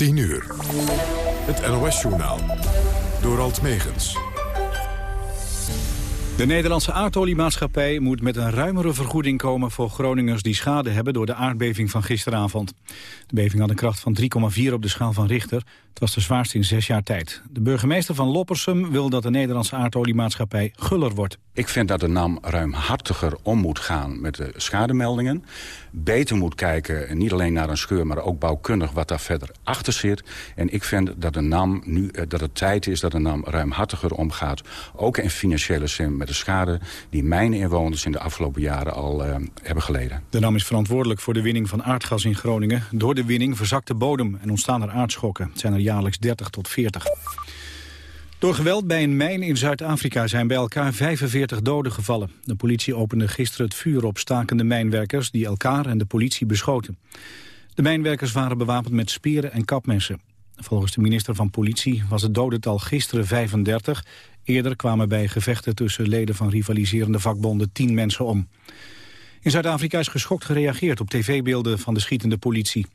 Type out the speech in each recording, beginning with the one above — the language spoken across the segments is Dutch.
10 uur. Het NOS-journaal. Door Alt Megens. De Nederlandse aardoliemaatschappij moet met een ruimere vergoeding komen voor Groningers die schade hebben door de aardbeving van gisteravond. De beving had een kracht van 3,4 op de schaal van Richter. Het was de zwaarste in zes jaar tijd. De burgemeester van Loppersum wil dat de Nederlandse aardoliemaatschappij guller wordt. Ik vind dat de NAM ruimhartiger om moet gaan met de schademeldingen. Beter moet kijken, niet alleen naar een scheur, maar ook bouwkundig wat daar verder achter zit. En ik vind dat de NAM nu, eh, dat het tijd is dat de NAM ruimhartiger omgaat. Ook in financiële zin met de schade die mijn inwoners in de afgelopen jaren al uh, hebben geleden. De NAM is verantwoordelijk voor de winning van aardgas in Groningen. Door de winning verzakt de bodem en ontstaan er aardschokken. Het zijn er jaarlijks 30 tot 40. Door geweld bij een mijn in Zuid-Afrika zijn bij elkaar 45 doden gevallen. De politie opende gisteren het vuur op stakende mijnwerkers die elkaar en de politie beschoten. De mijnwerkers waren bewapend met speren en kapmessen. Volgens de minister van Politie was het dodental gisteren 35. Eerder kwamen bij gevechten tussen leden van rivaliserende vakbonden 10 mensen om. In Zuid-Afrika is geschokt gereageerd op tv-beelden van de schietende politie.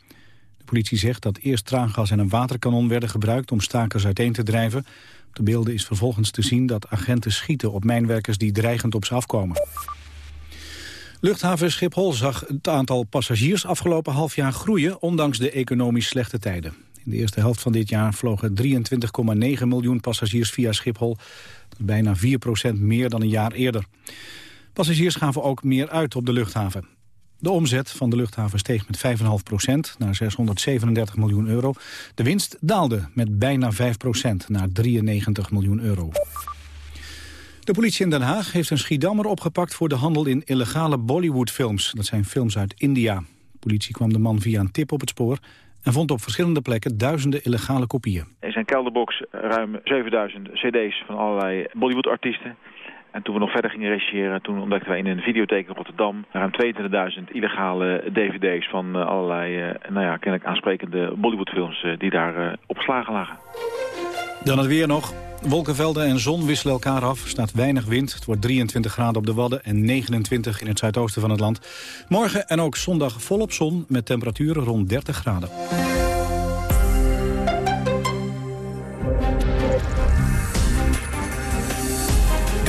De politie zegt dat eerst traangas en een waterkanon werden gebruikt om stakers uiteen te drijven. Op de beelden is vervolgens te zien dat agenten schieten op mijnwerkers die dreigend op ze afkomen. Luchthaven Schiphol zag het aantal passagiers afgelopen half jaar groeien, ondanks de economisch slechte tijden. In de eerste helft van dit jaar vlogen 23,9 miljoen passagiers via Schiphol. Bijna 4% meer dan een jaar eerder. Passagiers gaven ook meer uit op de luchthaven. De omzet van de luchthaven steeg met 5,5 procent naar 637 miljoen euro. De winst daalde met bijna 5 procent naar 93 miljoen euro. De politie in Den Haag heeft een Schiedammer opgepakt voor de handel in illegale Bollywoodfilms. Dat zijn films uit India. De politie kwam de man via een tip op het spoor en vond op verschillende plekken duizenden illegale kopieën. In zijn kelderbox ruim 7000 cd's van allerlei Bollywood-artiesten. En toen we nog verder gingen rechercheren, toen ontdekten wij in een videotheek in Rotterdam ruim 22.000 illegale dvd's van uh, allerlei, uh, nou ja, kennelijk aansprekende Bollywoodfilms uh, die daar opgeslagen lagen. Dan het weer nog. Wolkenvelden en zon wisselen elkaar af. Er staat weinig wind. Het wordt 23 graden op de Wadden en 29 in het zuidoosten van het land. Morgen en ook zondag volop zon met temperaturen rond 30 graden.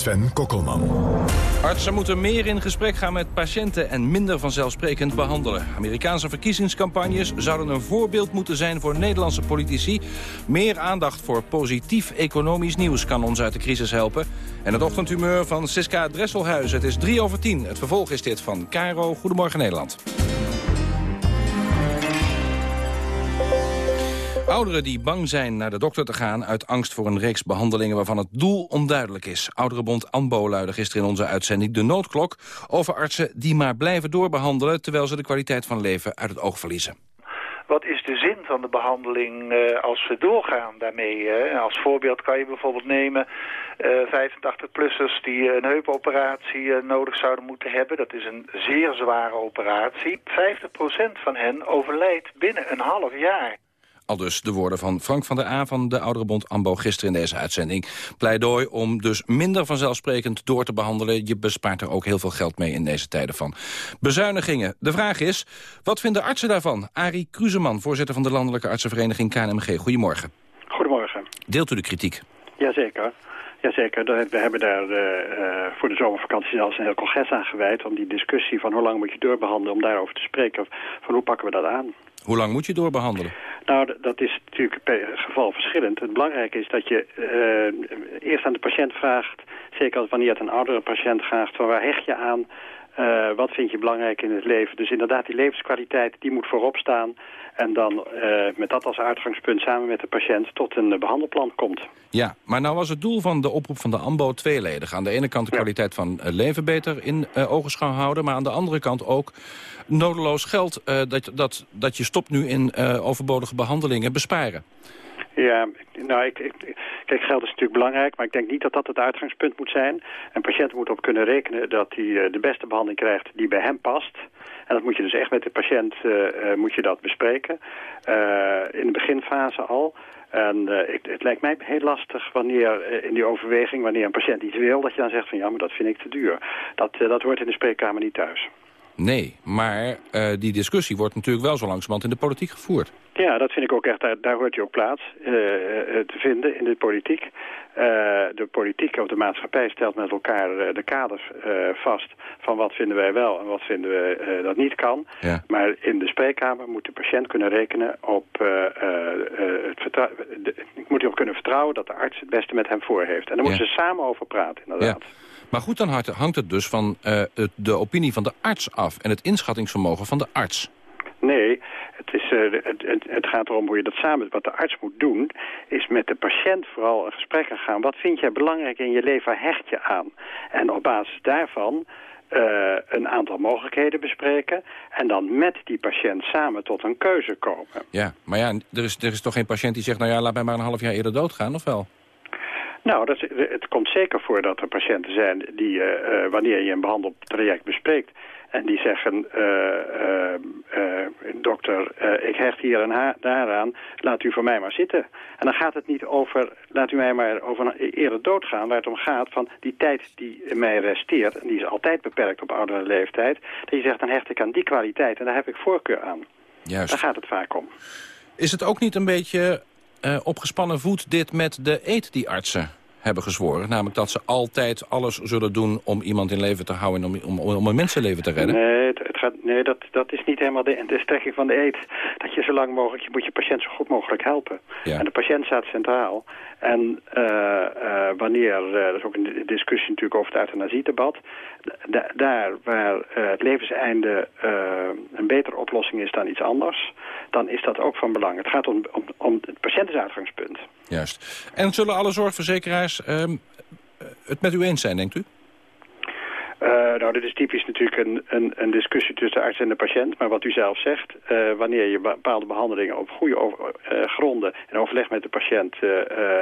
Sven Kokkelman. Artsen moeten meer in gesprek gaan met patiënten en minder vanzelfsprekend behandelen. Amerikaanse verkiezingscampagnes zouden een voorbeeld moeten zijn voor Nederlandse politici. Meer aandacht voor positief economisch nieuws kan ons uit de crisis helpen. En het ochtendhumeur van Siska Dresselhuis. Het is drie over tien. Het vervolg is dit van Caro. Goedemorgen Nederland. Ouderen die bang zijn naar de dokter te gaan... uit angst voor een reeks behandelingen waarvan het doel onduidelijk is. Ouderenbond ANBO luidde gisteren in onze uitzending de noodklok... over artsen die maar blijven doorbehandelen... terwijl ze de kwaliteit van leven uit het oog verliezen. Wat is de zin van de behandeling uh, als we doorgaan daarmee? Hè? Als voorbeeld kan je bijvoorbeeld nemen uh, 85-plussers die een heupoperatie nodig zouden moeten hebben. Dat is een zeer zware operatie. 50% van hen overlijdt binnen een half jaar. Al dus de woorden van Frank van der A van de Ouderenbond AMBO gisteren in deze uitzending. Pleidooi om dus minder vanzelfsprekend door te behandelen. Je bespaart er ook heel veel geld mee in deze tijden van bezuinigingen. De vraag is, wat vinden artsen daarvan? Arie Kruseman, voorzitter van de Landelijke Artsenvereniging KNMG. Goedemorgen. Goedemorgen. Deelt u de kritiek? Jazeker. Jazeker, we hebben daar uh, voor de zomervakantie zelfs een heel congres aan gewijd... om die discussie van hoe lang moet je doorbehandelen... om daarover te spreken van hoe pakken we dat aan. Hoe lang moet je doorbehandelen? Nou, dat is natuurlijk per geval verschillend. Het belangrijke is dat je uh, eerst aan de patiënt vraagt... zeker wanneer het een oudere patiënt vraagt... van waar hecht je aan... Uh, wat vind je belangrijk in het leven? Dus inderdaad, die levenskwaliteit, die moet voorop staan. En dan uh, met dat als uitgangspunt samen met de patiënt tot een uh, behandelplan komt. Ja, maar nou was het doel van de oproep van de AMBO tweeledig. Aan de ene kant de kwaliteit van leven beter in ogenschouw houden... maar aan de andere kant ook nodeloos geld dat, dat, dat je stopt nu in overbodige behandelingen besparen. Ja, nou, ik, ik, Kijk, geld is natuurlijk belangrijk, maar ik denk niet dat dat het uitgangspunt moet zijn. Een patiënt moet op kunnen rekenen dat hij de beste behandeling krijgt die bij hem past. En dat moet je dus echt met de patiënt moet je dat bespreken. in de beginfase al. En het, lijkt mij heel lastig wanneer in die overweging, wanneer een patiënt iets wil, dat je dan zegt van ja, maar dat vind ik te duur. Dat, dat hoort in de spreekkamer niet thuis. Nee, maar die discussie wordt natuurlijk wel zo langzamerhand in de politiek gevoerd. Ja, dat vind ik ook echt, daar, daar hoort hij ook plaats te vinden in de politiek. de politiek of de maatschappij stelt met elkaar de kaders vast van wat vinden wij wel en wat vinden we dat niet kan. Ja. Maar in de spreekkamer moet de patiënt kunnen rekenen op het vertrouwen. Moet erop kunnen vertrouwen dat de arts het beste met hem voor heeft. En daar moeten ze samen over praten, inderdaad. Ja. Maar goed, dan hangt het dus van uh, de opinie van de arts af... en het inschattingsvermogen van de arts. Nee, het, is, uh, het, het, gaat erom hoe je dat samen... Wat de arts moet doen, is met de patiënt vooral een gesprek gaan. Wat vind jij belangrijk in je leven, hecht je aan? En op basis daarvan uh, een aantal mogelijkheden bespreken... en dan met die patiënt samen tot een keuze komen. Ja, maar ja, er is, er is toch geen patiënt die zegt... nou ja, laat mij maar een half jaar eerder doodgaan, of wel? Nou, dat, het komt zeker voor dat er patiënten zijn die, uh, uh, wanneer je een behandeltraject bespreekt... En die zeggen, uh, dokter, ik hecht hier en daar aan, laat u voor mij maar zitten. En dan gaat het niet over, laat u mij maar over een eerder doodgaan, waar het om gaat van die tijd die mij resteert, en die is altijd beperkt op oudere leeftijd, dat je zegt, dan hecht ik aan die kwaliteit en daar heb ik voorkeur aan. Juist. Daar gaat het vaak om. Is het ook niet een beetje opgespannen voet dit met de eet die artsen hebben gezworen. Namelijk dat ze altijd alles zullen doen om iemand in leven te houden... en om, om, om een mensenleven te redden. Nee, gaat, nee dat, dat is niet helemaal de, de strekking van de eet. Dat je zo lang mogelijk, je moet je patiënt zo goed mogelijk helpen. Ja. En de patiënt staat centraal. En uh, uh, wanneer, uh, dat is ook een discussie natuurlijk over het euthanasiedebat... Da daar waar het levenseinde een betere oplossing is dan iets anders... dan is dat ook van belang. Het gaat om, om, om het patiëntensuitgangspunt. Juist. En zullen alle zorgverzekeraars um, het met u eens zijn, denkt u? Uh, nou, dit is typisch natuurlijk een, een, een, discussie tussen de arts en de patiënt. Maar wat u zelf zegt, uh, wanneer je bepaalde behandelingen op goede over, uh, gronden en overleg met de patiënt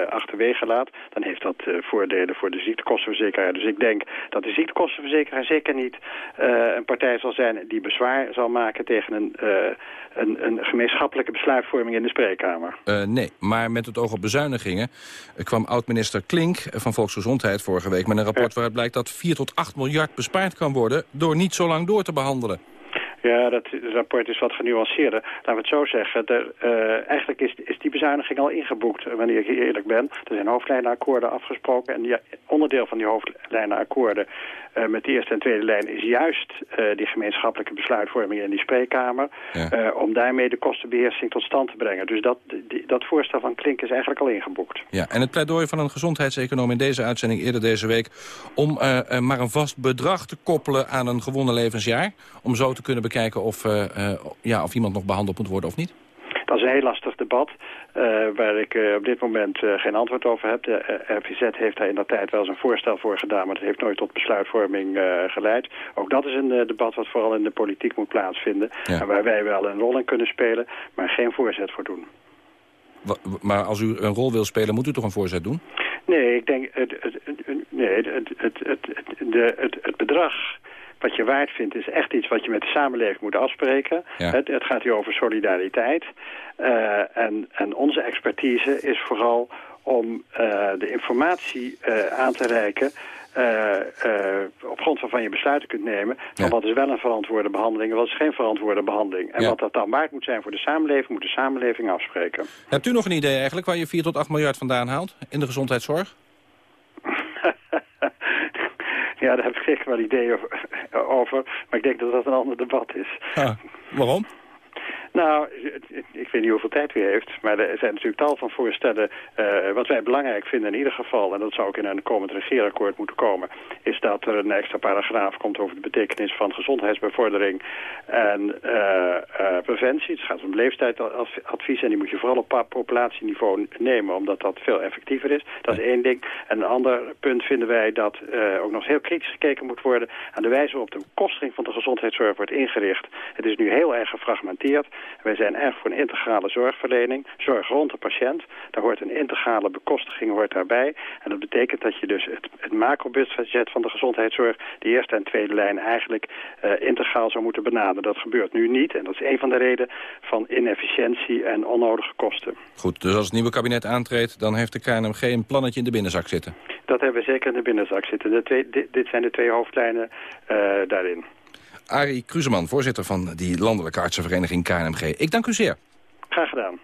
achterwege laat, dan heeft dat voordelen voor de ziektekostenverzekeraar. Dus ik denk dat de ziektekostenverzekeraar zeker niet een partij zal zijn die bezwaar zal maken tegen een, een, een gemeenschappelijke besluitvorming in de spreekkamer. nee, maar met het oog op bezuinigingen kwam oud-minister Klink van Volksgezondheid vorige week met een rapport waaruit blijkt dat 4 tot 8 miljard bespaard kan worden door niet zo lang door te behandelen. Ja, dat rapport is wat genuanceerder. Laten we het zo zeggen. De, uh, eigenlijk is, is die bezuiniging al ingeboekt, wanneer ik eerlijk ben. Er zijn hoofdlijnenakkoorden afgesproken. En onderdeel van die hoofdlijnenakkoorden uh, met de eerste en tweede lijn... is juist uh, die gemeenschappelijke besluitvorming in die spreekkamer... Ja. om daarmee de kostenbeheersing tot stand te brengen. Dus dat, die, dat voorstel van Klink is eigenlijk al ingeboekt. Ja, en het pleidooi van een gezondheidseconoom in deze uitzending eerder deze week... om maar een vast bedrag te koppelen aan een gewonnen levensjaar... om zo te kunnen bekijken of, uh, uh, ja, of iemand nog behandeld moet worden of niet? Dat is een heel lastig debat, uh, waar ik op dit moment geen antwoord over heb. De RVZ heeft daar in dat tijd wel eens een voorstel voor gedaan, maar dat heeft nooit tot besluitvorming geleid. Ook dat is een debat wat vooral in de politiek moet plaatsvinden. Ja. En waar wij wel een rol in kunnen spelen, maar geen voorzet voor doen. Wa maar als u een rol wil spelen, moet u toch een voorzet doen? Nee, ik denk, het, het, het, nee, het, het, het, het, de, het, het bedrag wat je waard vindt is echt iets wat je met de samenleving moet afspreken. Ja. Het, het, gaat hier over solidariteit. Uh, en, en, onze expertise is vooral om uh, de informatie uh, aan te reiken... op grond waarvan je besluiten kunt nemen... van Ja. wat is wel een verantwoorde behandeling en wat is geen verantwoorde behandeling. En Ja. wat dat dan waard moet zijn voor de samenleving... moet de samenleving afspreken. Hebt u nog een idee eigenlijk waar je 4 tot 8 miljard vandaan haalt in de gezondheidszorg? Ja, daar heb ik zeker wel ideeën over, maar ik denk dat dat een ander debat is. Ah, waarom? Nou, ik weet niet hoeveel tijd u heeft, maar er zijn natuurlijk tal van voorstellen. Uh, wat wij belangrijk vinden in ieder geval, en dat zou ook in een komend regeerakkoord moeten komen, is dat er een extra paragraaf komt over de betekenis van gezondheidsbevordering en uh, uh, preventie. Het gaat om leeftijdadvies en die moet je vooral op populatieniveau nemen, omdat dat veel effectiever is. Dat is één ding. En een ander punt vinden wij dat ook nog heel kritisch gekeken moet worden aan de wijze waarop de bekostiging van de gezondheidszorg wordt ingericht. Het is nu heel erg gefragmenteerd. Wij zijn erg voor een integrale zorgverlening, zorg rond de patiënt. Daar hoort een integrale bekostiging hoort daarbij. En dat betekent dat je dus het, het macrobudget van de gezondheidszorg, de eerste en tweede lijn, eigenlijk uh, integraal zou moeten benaderen. Dat gebeurt nu niet en dat is een van de redenen van inefficiëntie en onnodige kosten. Goed, dus als het nieuwe kabinet aantreedt, dan heeft de KNMG een plannetje in de binnenzak zitten? Dat hebben we zeker in de binnenzak zitten. De twee, dit, dit zijn de twee hoofdlijnen uh, daarin. Arie Kruseman, voorzitter van die landelijke artsenvereniging KNMG. Ik dank u zeer. Graag gedaan.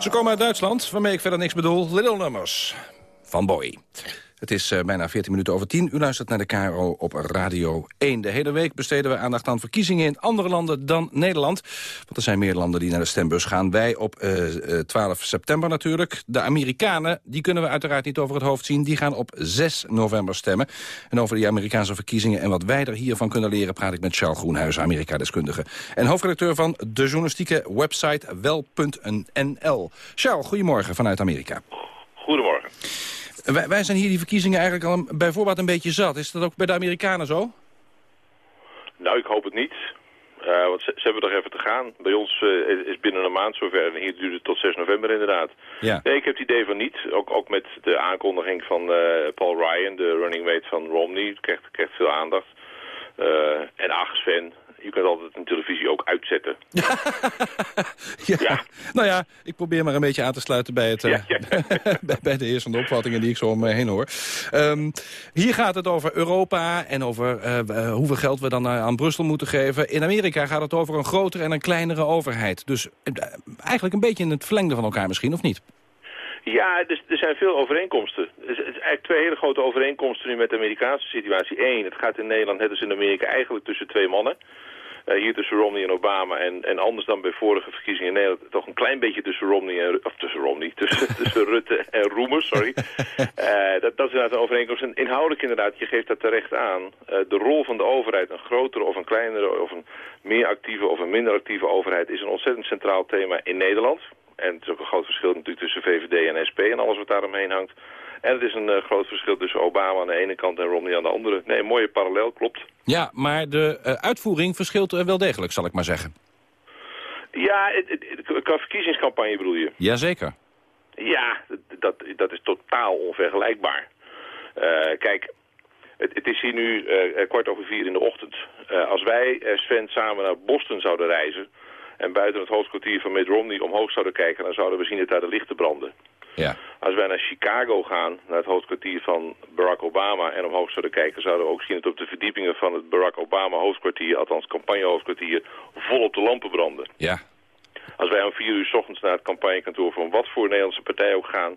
Ze komen uit Duitsland, waarmee ik verder niks bedoel. Little Numbers van Boy. Het is uh, bijna 14 minuten over 10. U luistert naar de KRO op Radio 1. De hele week besteden we aandacht aan verkiezingen in andere landen dan Nederland. Want er zijn meer landen die naar de stembus gaan. Wij op uh, uh, 12 september natuurlijk. De Amerikanen, die kunnen we uiteraard niet over het hoofd zien. Die gaan op 6 november stemmen. En over die Amerikaanse verkiezingen en wat wij er hiervan kunnen leren... praat ik met Charles Groenhuis, Amerika-deskundige. En hoofdredacteur van de journalistieke website wel.nl. Charles, goedemorgen vanuit Amerika. Goedemorgen. Wij, wij, zijn hier die verkiezingen eigenlijk al een, bij voorbaat een beetje zat. Is dat ook bij de Amerikanen zo? Nou, ik hoop het niet. Uh, want ze, ze, hebben er even te gaan. Bij ons uh, is binnen een maand zover. En hier duurt het tot 6 november inderdaad. Ja. Nee, ik heb het idee van niet. Ook, ook met de aankondiging van uh, Paul Ryan, de running mate van Romney. Krijgt, krijgt veel aandacht. en ach, Sven, Je kunt altijd een televisie ook uitzetten. ja. Ja. Nou ja, ik probeer maar een beetje aan te sluiten bij, het, eh, Ja, ja. bij, bij de eerste opvattingen die ik zo om me heen hoor. Ehm, hier gaat het over Europa en over eh, eh, hoeveel geld we dan aan Brussel moeten geven. In Amerika gaat het over een grotere en een kleinere overheid. Dus eigenlijk een beetje in het verlengde van elkaar misschien, of niet? Ja, dus, er zijn veel overeenkomsten. Er het is eigenlijk twee hele grote overeenkomsten nu met de Amerikaanse situatie. Eén, het gaat in Nederland net als in Amerika eigenlijk tussen twee mannen. Eh, hier tussen Romney en Obama. En, en anders dan bij vorige verkiezingen in Nederland toch een klein beetje tussen Romney en... Of tussen Romney, tussen, tussen Rutte en Roemer, sorry. Eh, dat, dat is inderdaad een overeenkomst. En inhoudelijk inderdaad, je geeft dat terecht aan. Eh, de rol van de overheid, een grotere of een kleinere... of een meer actieve of een minder actieve overheid... is een ontzettend centraal thema in Nederland. En het is ook een groot verschil natuurlijk tussen VVD en SP en alles wat daaromheen hangt. En het is een eh, groot verschil tussen Obama aan de ene kant en Romney aan de andere. Nee, een mooie parallel, klopt. Ja, maar de eh, uitvoering verschilt eh, wel degelijk, zal ik maar zeggen. Ja, het, het, het- qua verkiezingscampagne bedoel je? Jazeker. Ja, dat, dat is totaal onvergelijkbaar. Kijk, het, het is hier nu kwart over vier in de ochtend. Als wij, Sven, samen naar Boston zouden reizen... en buiten het hoofdkwartier van Mitt Romney omhoog zouden kijken... dan zouden we zien dat daar de lichten branden. Ja. Als wij naar Chicago gaan, naar het hoofdkwartier van Barack Obama... en omhoog zouden kijken, zouden we ook zien dat op de verdiepingen van het Barack Obama hoofdkwartier... althans campagnehoofdkwartier, volop de lampen branden. Ja. Als wij om vier uur 's ochtends naar het campagnekantoor van wat voor Nederlandse partij ook gaan...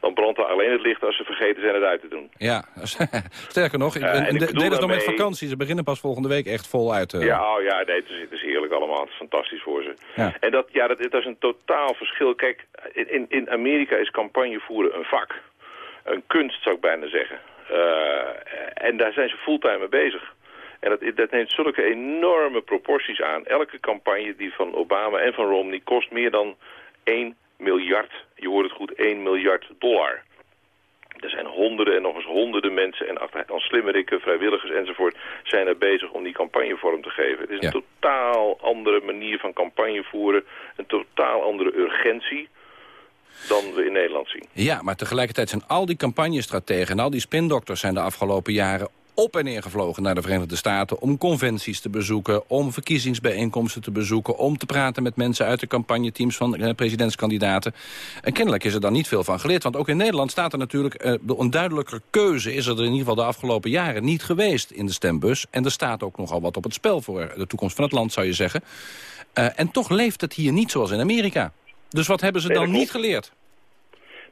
dan brandt er alleen het licht als ze vergeten zijn het uit te doen. Ja, sterker nog, ik Eh, ben, en ik de- bedoel deel is nog met vakantie. Ze beginnen pas volgende week echt vol uit. eh. Ja, oh ja, nee, het is, het is heerlijk allemaal. Het is fantastisch voor ze. Ja. En dat, ja, dat, dat is een totaal verschil. Kijk, in, in Amerika is campagne voeren een vak. Een kunst, zou ik bijna zeggen. Eh, en daar zijn ze fulltime mee bezig. En dat, dat neemt zulke enorme proporties aan. Elke campagne die van Obama en van Romney kost meer dan 1 miljard, je hoort het goed, 1 miljard dollar. Er zijn honderden en nog eens honderden mensen en dan slimmerikken, vrijwilligers enzovoort zijn er bezig om die campagne vorm te geven. Het is een Ja. totaal andere manier van campagne voeren, een totaal andere urgentie dan we in Nederland zien. Ja, maar tegelijkertijd zijn al die campagnestrategen en al die spindokters zijn de afgelopen jaren op en neer gevlogen naar de Verenigde Staten... om conventies te bezoeken, om verkiezingsbijeenkomsten te bezoeken... om te praten met mensen uit de campagneteams van eh, presidentskandidaten. En kennelijk is er dan niet veel van geleerd. Want ook in Nederland staat er natuurlijk eh, een duidelijker keuze... is er in ieder geval de afgelopen jaren niet geweest in de stembus. En er staat ook nogal wat op het spel voor de toekomst van het land, zou je zeggen. Eh, en toch leeft het hier niet zoals in Amerika. Dus wat hebben ze dan niet geleerd?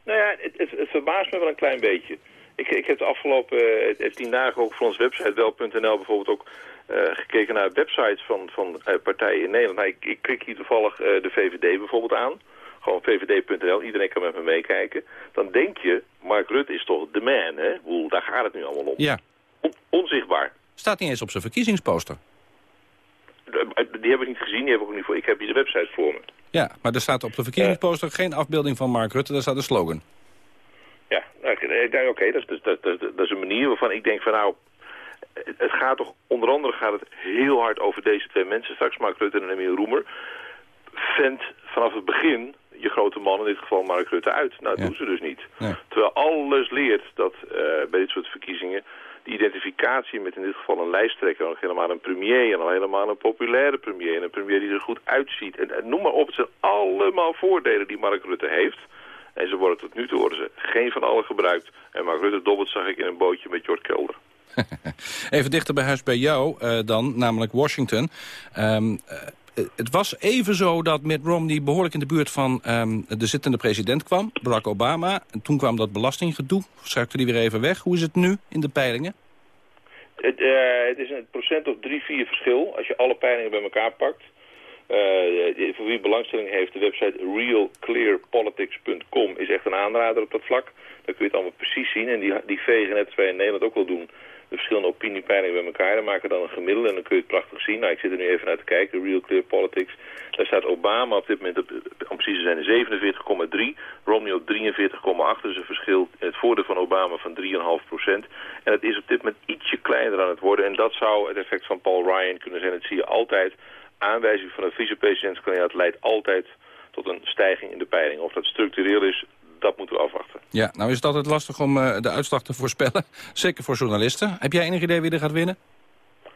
Nou ja, het, het, het verbaast me wel een klein beetje. Ik, ik heb de afgelopen eh, tien dagen ook voor onze website wel.nl bijvoorbeeld ook eh, gekeken naar websites van, van eh, partijen in Nederland. Nou, ik, ik klik hier toevallig eh, de VVD bijvoorbeeld aan. Gewoon vvd.nl, iedereen kan met me meekijken. Dan denk je, Mark Rutte is toch de man, hè? Hoe, daar gaat het nu allemaal om. Ja, On- onzichtbaar. staat niet eens op zijn verkiezingsposter. Eh, Die heb ik niet gezien, die heb ik ook niet voor. Ik heb hier de website voor me. Ja, maar er staat op de verkiezingsposter geen afbeelding van Mark Rutte. Daar staat een slogan. Ja, nou, ik denk, oké, dat, is- dat, dat, dat is een manier waarvan ik denk van nou... Het gaat toch, onder andere gaat het heel hard over deze twee mensen. Straks Mark Rutte en Emiel Roemer. Vent vanaf het begin je grote man, in dit geval Mark Rutte, uit. Nou, dat Ja. doen ze dus niet. Nee. Terwijl alles leert dat eh, bij dit soort verkiezingen... de identificatie met in dit geval een lijsttrekker... nog helemaal een premier en al helemaal een populaire premier... en een premier die er goed uitziet. En, en noem maar op, het zijn allemaal voordelen die Mark Rutte heeft... En ze worden tot nu toe worden ze geen van allen gebruikt. En Mark Rutte dobbelt zag ik in een bootje met Jort Kelder. Even dichter bij huis bij jou eh, dan, namelijk Washington. Ehm, eh, het was even zo dat Mitt Romney behoorlijk in de buurt van ehm, de zittende president kwam, Barack Obama. En toen kwam dat belastinggedoe, schakte die weer even weg. Hoe is het nu in de peilingen? Het, eh, het is een procent of drie, vier verschil als je alle peilingen bij elkaar pakt. Eh, voor wie belangstelling heeft, de website realclearpolitics.com is echt een aanrader op dat vlak. Daar kun je het allemaal precies zien. En die, die vegen net als wij in Nederland ook wel doen, de verschillende opiniepeilingen bij elkaar. En maken dan een gemiddelde en dan kun je het prachtig zien. Nou, ik zit er nu even naar te kijken, Real Clear Politics. Daar staat Obama op dit moment, op, om precies te zijn, 47,3. Romney op 43,8. Dus een verschil in het voordeel van Obama van 3,5 procent. En het is op dit moment ietsje kleiner aan het worden. En dat zou het effect van Paul Ryan kunnen zijn. Dat zie je altijd. Aanwijzing van een vicepresidentskandidaat leidt altijd tot een stijging in de peiling. Of dat structureel is, dat moeten we afwachten. Ja, nou is het altijd lastig om eh, de uitslag te voorspellen. Zeker voor journalisten. Heb jij enig idee wie er gaat winnen?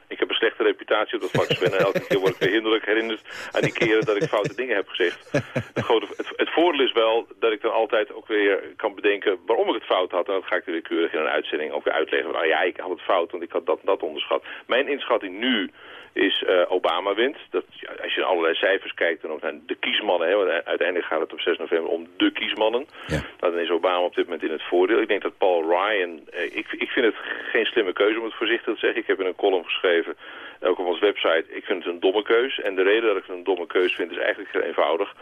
Ik heb er slechte reputatie op dat vak, Sven. En elke keer word ik weer hinderlijk herinnerd aan die keren dat ik foute dingen heb gezegd. Het, grote, het, het voordeel is wel dat ik dan altijd ook weer kan bedenken waarom ik het fout had. En dat ga ik weer keurig in een uitzending ook weer uitleggen. Van, oh ja, ik had het fout, want ik had dat dat onderschat. Mijn inschatting nu is uh, Obama wint. Dat, als je naar allerlei cijfers kijkt en ook naar de kiesmannen... Hè, want uiteindelijk gaat het op 6 november om de kiesmannen... Ja. Nou, dan is Obama op dit moment in het voordeel. Ik denk dat Paul Ryan... Eh, ik, ik vind het geen slimme keuze om het voorzichtig te zeggen. Ik heb in een column geschreven, ook op onze website... ik vind het een domme keus. En de reden dat ik het een domme keus vind is eigenlijk heel eenvoudig.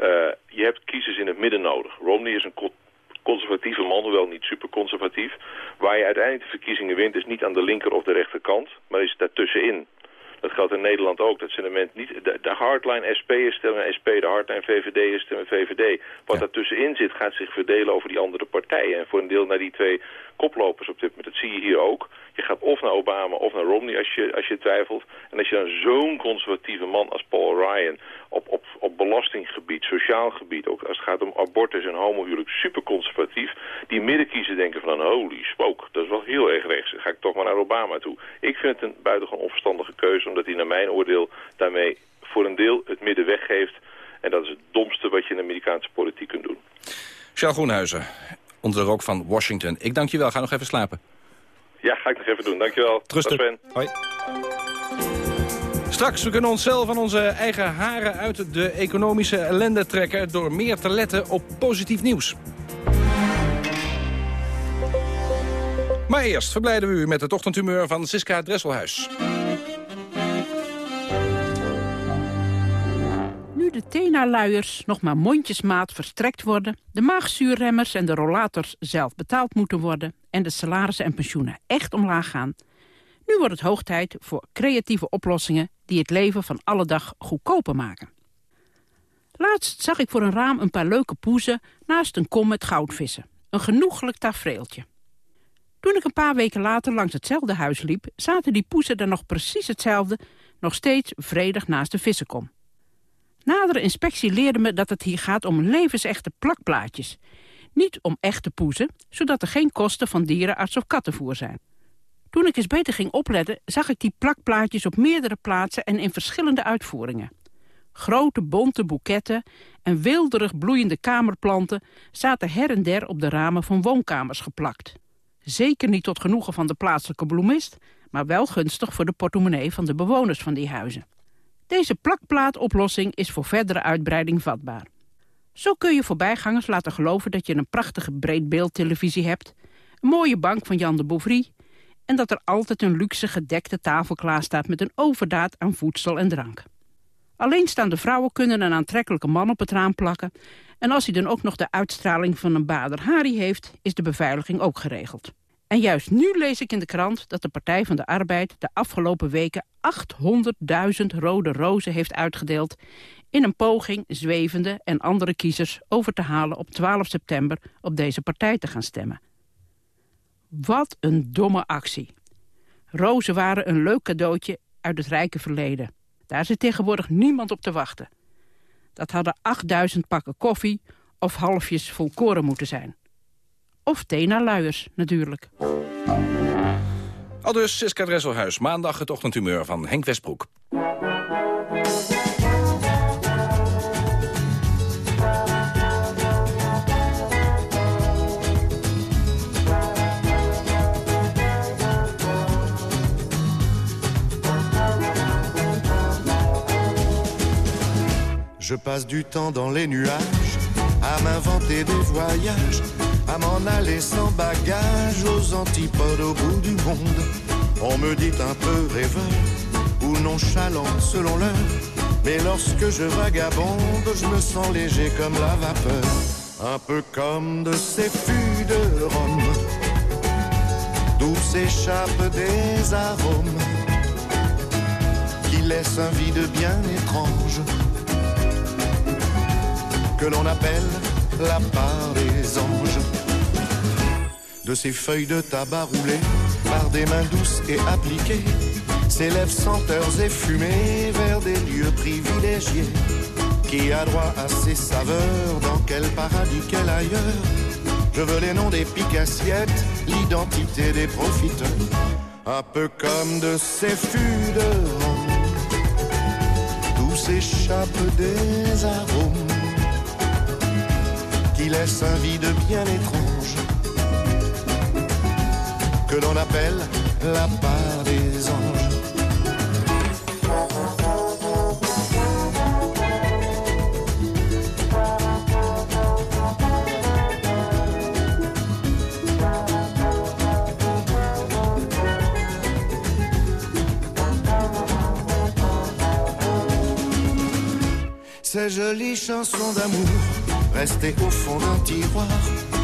Uh, je hebt kiezers in het midden nodig. Romney is een conservatieve man, hoewel niet super conservatief. Waar je uiteindelijk de verkiezingen wint is niet aan de linker of de rechterkant, maar is daartussenin. Dat geldt in Nederland ook. Dat zijn de mensen niet. De, de hardline SP'ers stemmen SP, de hardline VVD'ers stemmen VVD. Wat ja. daartussenin zit, gaat zich verdelen over die andere partijen. En voor een deel naar die twee koplopers op dit moment. Dat zie je hier ook. Je gaat of naar Obama of naar Romney als je, als je twijfelt. En als je dan zo'n conservatieve man als Paul Ryan op, op, op belastinggebied, sociaal gebied, ook als het gaat om abortus en homohuwelijk, super conservatief. Die middenkiezen denken van holy spook, dat is wel heel erg rechts. Dan ga ik toch maar naar Obama toe. Ik vind het een buitengewoon onverstandige keuze, omdat hij naar mijn oordeel daarmee voor een deel het midden weggeeft. En dat is het domste wat je in de Amerikaanse politiek kunt doen. Charles onder de rook van Washington. Ik dank je wel. Ga nog even slapen. Ja, ga ik nog even doen. Dankjewel. Trusten. Hoi. Straks, we kunnen onszelf van onze eigen haren uit de economische ellende trekken... door meer te letten op positief nieuws. Maar eerst verblijden we u met het ochtendhumeur van Siska Dresselhuis. De Tena-luiers nog maar mondjesmaat verstrekt worden... de maagzuurremmers en de rollators zelf betaald moeten worden... en de salarissen en pensioenen echt omlaag gaan... Nu wordt het hoog tijd voor creatieve oplossingen die het leven van alle dag goedkoper maken. Laatst zag ik voor een raam een paar leuke poezen naast een kom met goudvissen. Een genoeglijk tafereeltje. Toen ik een paar weken later langs hetzelfde huis liep... zaten die poezen er nog precies hetzelfde... nog steeds vredig naast de vissenkom. Nadere inspectie leerde me dat het hier gaat om levensechte plakplaatjes. Niet om echte poezen, zodat er geen kosten van dierenarts of kattenvoer zijn. Toen ik eens beter ging opletten, zag ik die plakplaatjes op meerdere plaatsen en in verschillende uitvoeringen. Grote bonte boeketten en wilderig bloeiende kamerplanten zaten her en der op de ramen van woonkamers geplakt. Zeker niet tot genoegen van de plaatselijke bloemist, maar wel gunstig voor de portemonnee van de bewoners van die huizen. Deze plakplaatoplossing is voor verdere uitbreiding vatbaar. Zo kun je voorbijgangers laten geloven dat je een prachtige breedbeeldtelevisie hebt, een mooie bank van Jan de Bouvry en dat er altijd een luxe gedekte tafel klaarstaat met een overdaad aan voedsel en drank. Alleenstaande vrouwen kunnen een aantrekkelijke man op het raam plakken... en als hij dan ook nog de uitstraling van een bader Hari heeft... is de beveiliging ook geregeld. En juist nu lees ik in de krant dat de Partij van de Arbeid... de afgelopen weken 800.000 rode rozen heeft uitgedeeld... in een poging zwevende en andere kiezers over te halen op 12 september... op deze partij te gaan stemmen. Wat een domme actie. Rozen waren een leuk cadeautje uit het rijke verleden. Daar zit tegenwoordig niemand op te wachten. Dat hadden 8000 pakken koffie of halfjes volkoren moeten zijn. Of tena-luiers, natuurlijk. Al dus Siska Dresselhuis, maandag het ochtendhumeur van Henk Westbroek. Je passe du temps dans les nuages, à m'inventer des voyages, m'en aller sans bagage aux antipodes au bout du monde. On me dit un peu rêveur ou nonchalant selon l'heure, mais lorsque je vagabonde, je me sens léger comme la vapeur, un peu comme de ces fûts de Rome, d'où s'échappent des arômes qui laissent un vide bien étrange que l'on appelle la part des anges. De ces feuilles de tabac roulées par des mains douces et appliquées, s'élèvent senteurs et fumées vers des lieux privilégiés. Qui a droit à ces saveurs, dans quel paradis, quel ailleurs Je veux les noms des piques assiettes, l'identité des profiteurs. un peu comme de ces fûts de rhum, d'où s'échappent des arômes qui laissent un vide bien étrange, que l'on appelle la part des anges. Ces jolies chansons d'amour restées au fond d'un tiroir.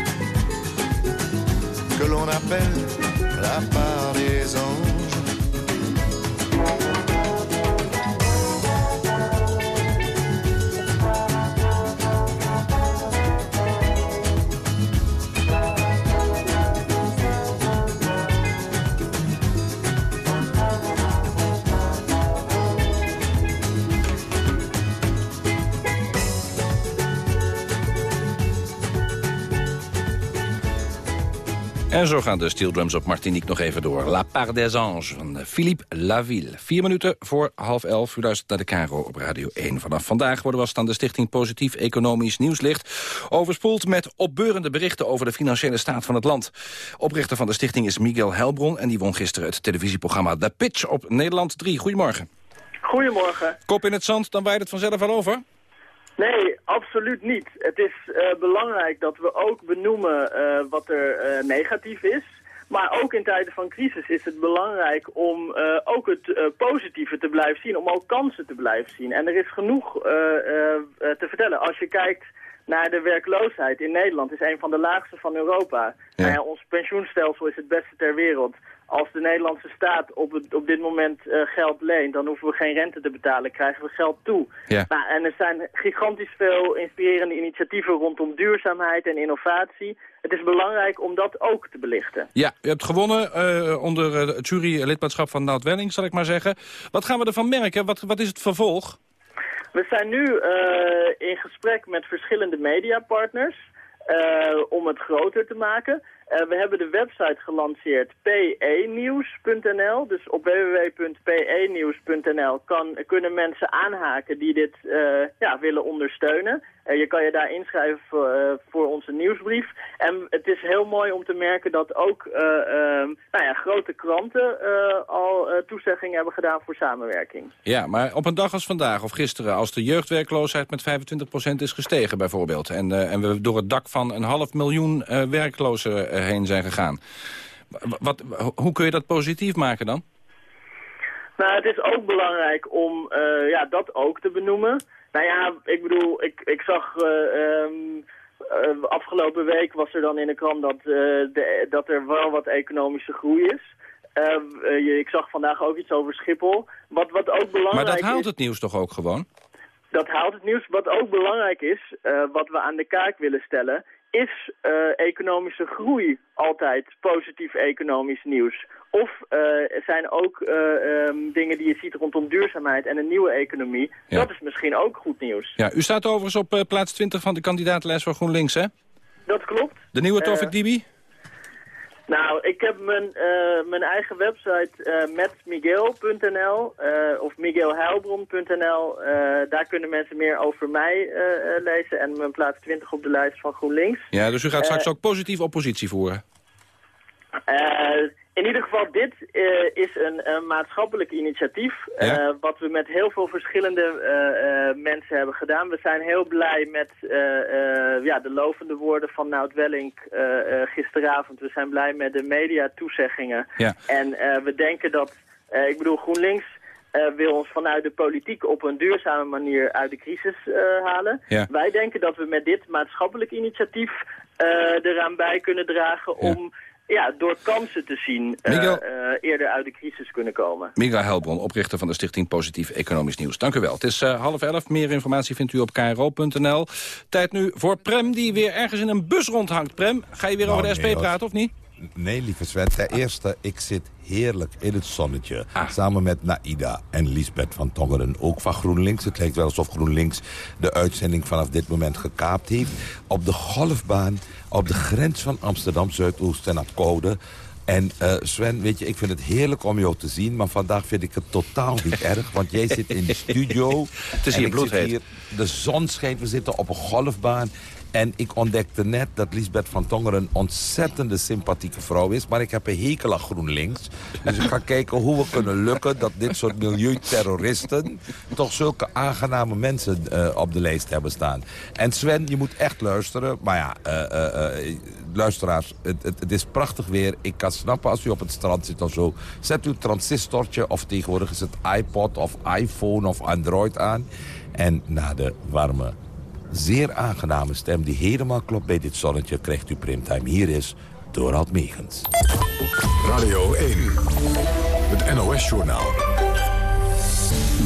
que l'on appelle la part. En zo gaan de steel drums op Martinique nog even door. La Part des Anges van Philippe Laville. Vier minuten voor half elf. U luistert naar de Caro op Radio 1. Vanaf vandaag worden we aan de stichting Positief Economisch Nieuwslicht... overspoeld met opbeurende berichten over de financiële staat van het land. Oprichter van de stichting is Miguel Helbron... en die won gisteren het televisieprogramma The Pitch op Nederland 3. Goedemorgen. Goedemorgen. Kop in het zand, dan waait het vanzelf al over? Nee, absoluut niet. Het is uh, belangrijk dat we ook benoemen uh, wat er uh, negatief is. Maar ook in tijden van crisis is het belangrijk om ook het positieve te blijven zien. Om ook kansen te blijven zien. En er is genoeg te vertellen. Als je kijkt naar de werkloosheid in Nederland. is een van de laagste van Europa. Ja. Nou ons pensioenstelsel is het beste ter wereld als de Nederlandse staat op, het, op dit moment uh, geld leent, dan hoeven we geen rente te betalen, krijgen we geld toe. Ja. Nou, en er zijn gigantisch veel inspirerende initiatieven rondom duurzaamheid en innovatie. Het is belangrijk om dat ook te belichten. Ja, u hebt gewonnen uh, onder het jury-lidmaatschap van Nout Welling, zal ik maar zeggen. Wat gaan we ervan merken? Wat, wat is het vervolg? We zijn nu uh, in gesprek met verschillende mediapartners om het groter te maken. Uh, we hebben de website gelanceerd pe-nieuws.nl. Dus op www.pe-nieuws.nl kunnen mensen aanhaken die dit uh, ja, willen ondersteunen. Uh, je kan je daar inschrijven voor, voor, onze nieuwsbrief. En het is heel mooi om te merken dat ook nou ja, grote kranten al toezeggingen hebben gedaan voor samenwerking. Ja, maar op een dag als vandaag of gisteren, als de jeugdwerkloosheid met 25% is gestegen bijvoorbeeld... en, en we door het dak van een half miljoen werklozen heen zijn gegaan. Wat, hoe kun je dat positief maken dan? Nou, het is ook belangrijk om uh, ja, dat ook te benoemen. Nou ja, ik bedoel, ik, ik zag... Uh, um, uh, afgelopen week was er dan in de krant dat, de, dat er wel wat economische groei is. Je, ik zag vandaag ook iets over Schiphol. Wat, wat ook belangrijk maar dat haalt het nieuws toch ook gewoon? Dat haalt het nieuws. Wat ook belangrijk is, wat we aan de kaak willen stellen is uh, economische groei altijd positief economisch nieuws? Of uh, er zijn ook uh, um, dingen die je ziet rondom duurzaamheid en een nieuwe economie. Ja. Dat is misschien ook goed nieuws. Ja, u staat overigens op plaats 20 van de kandidaatlijst voor GroenLinks, hè? Dat klopt. De nieuwe Tofik Dibi? Nou, ik heb mijn, uh, mijn eigen website uh, metmiguel.nl uh, of miguelheilbron.nl. daar kunnen mensen meer over mij lezen en mijn plaats 20 op de lijst van GroenLinks. Ja, dus u gaat straks ook positief oppositie voeren? In ieder geval, dit uh, is een, een, maatschappelijk initiatief... Ja. wat we met heel veel verschillende mensen hebben gedaan. We zijn heel blij met ja, de lovende woorden van Nout Welling gisteravond. We zijn blij met de mediatoezeggingen. Ja. En we denken dat... ik bedoel, GroenLinks wil ons vanuit de politiek op een duurzame manier uit de crisis halen. Wij denken dat we met dit maatschappelijk initiatief eraan bij kunnen dragen om ja, door kansen te zien eerder uit de crisis kunnen komen. Miguel Helbron, oprichter van de Stichting Positief Economisch Nieuws. Dank u wel. Het is half elf. Meer informatie vindt u op kro.nl. Tijd nu voor Prem, die weer ergens in een bus rondhangt. Prem, ga je weer over de SP praten of niet? Nee, lieve Sven. Ten eerste, ik zit heerlijk in het zonnetje. Ah. Samen met Naida en Lisbeth van Tongeren. Ook van GroenLinks. Het lijkt wel alsof GroenLinks de uitzending vanaf dit moment gekaapt heeft. Op de golfbaan, op de grens van Amsterdam, Zuidoost en Apkoude. En uh, Sven, weet je, ik vind het heerlijk om jou te zien... maar vandaag vind ik het totaal niet erg. Want jij zit in de studio. het is hier bloedheet. De zon schijnt, we zitten op een golfbaan. En ik ontdekte net dat Lisbeth van Tongeren een ontzettende sympathieke vrouw is. Maar ik heb een hekel aan GroenLinks. Dus ik ga kijken hoe we kunnen lukken dat dit soort milieuterroristen... toch zulke aangename mensen uh, op de lijst hebben staan. En Sven, je moet echt luisteren. Maar ja, uh, uh, luisteraars, het, het, het, is prachtig weer. Ik kan snappen als u op het strand zit of zo. Zet uw transistortje of tegenwoordig is het iPod of iPhone of Android aan. En na de warme zeer aangename stem die helemaal klopt bij dit zonnetje... krijgt u Primtime. Hier is Dorald Megens. Radio 1, het NOS-journaal.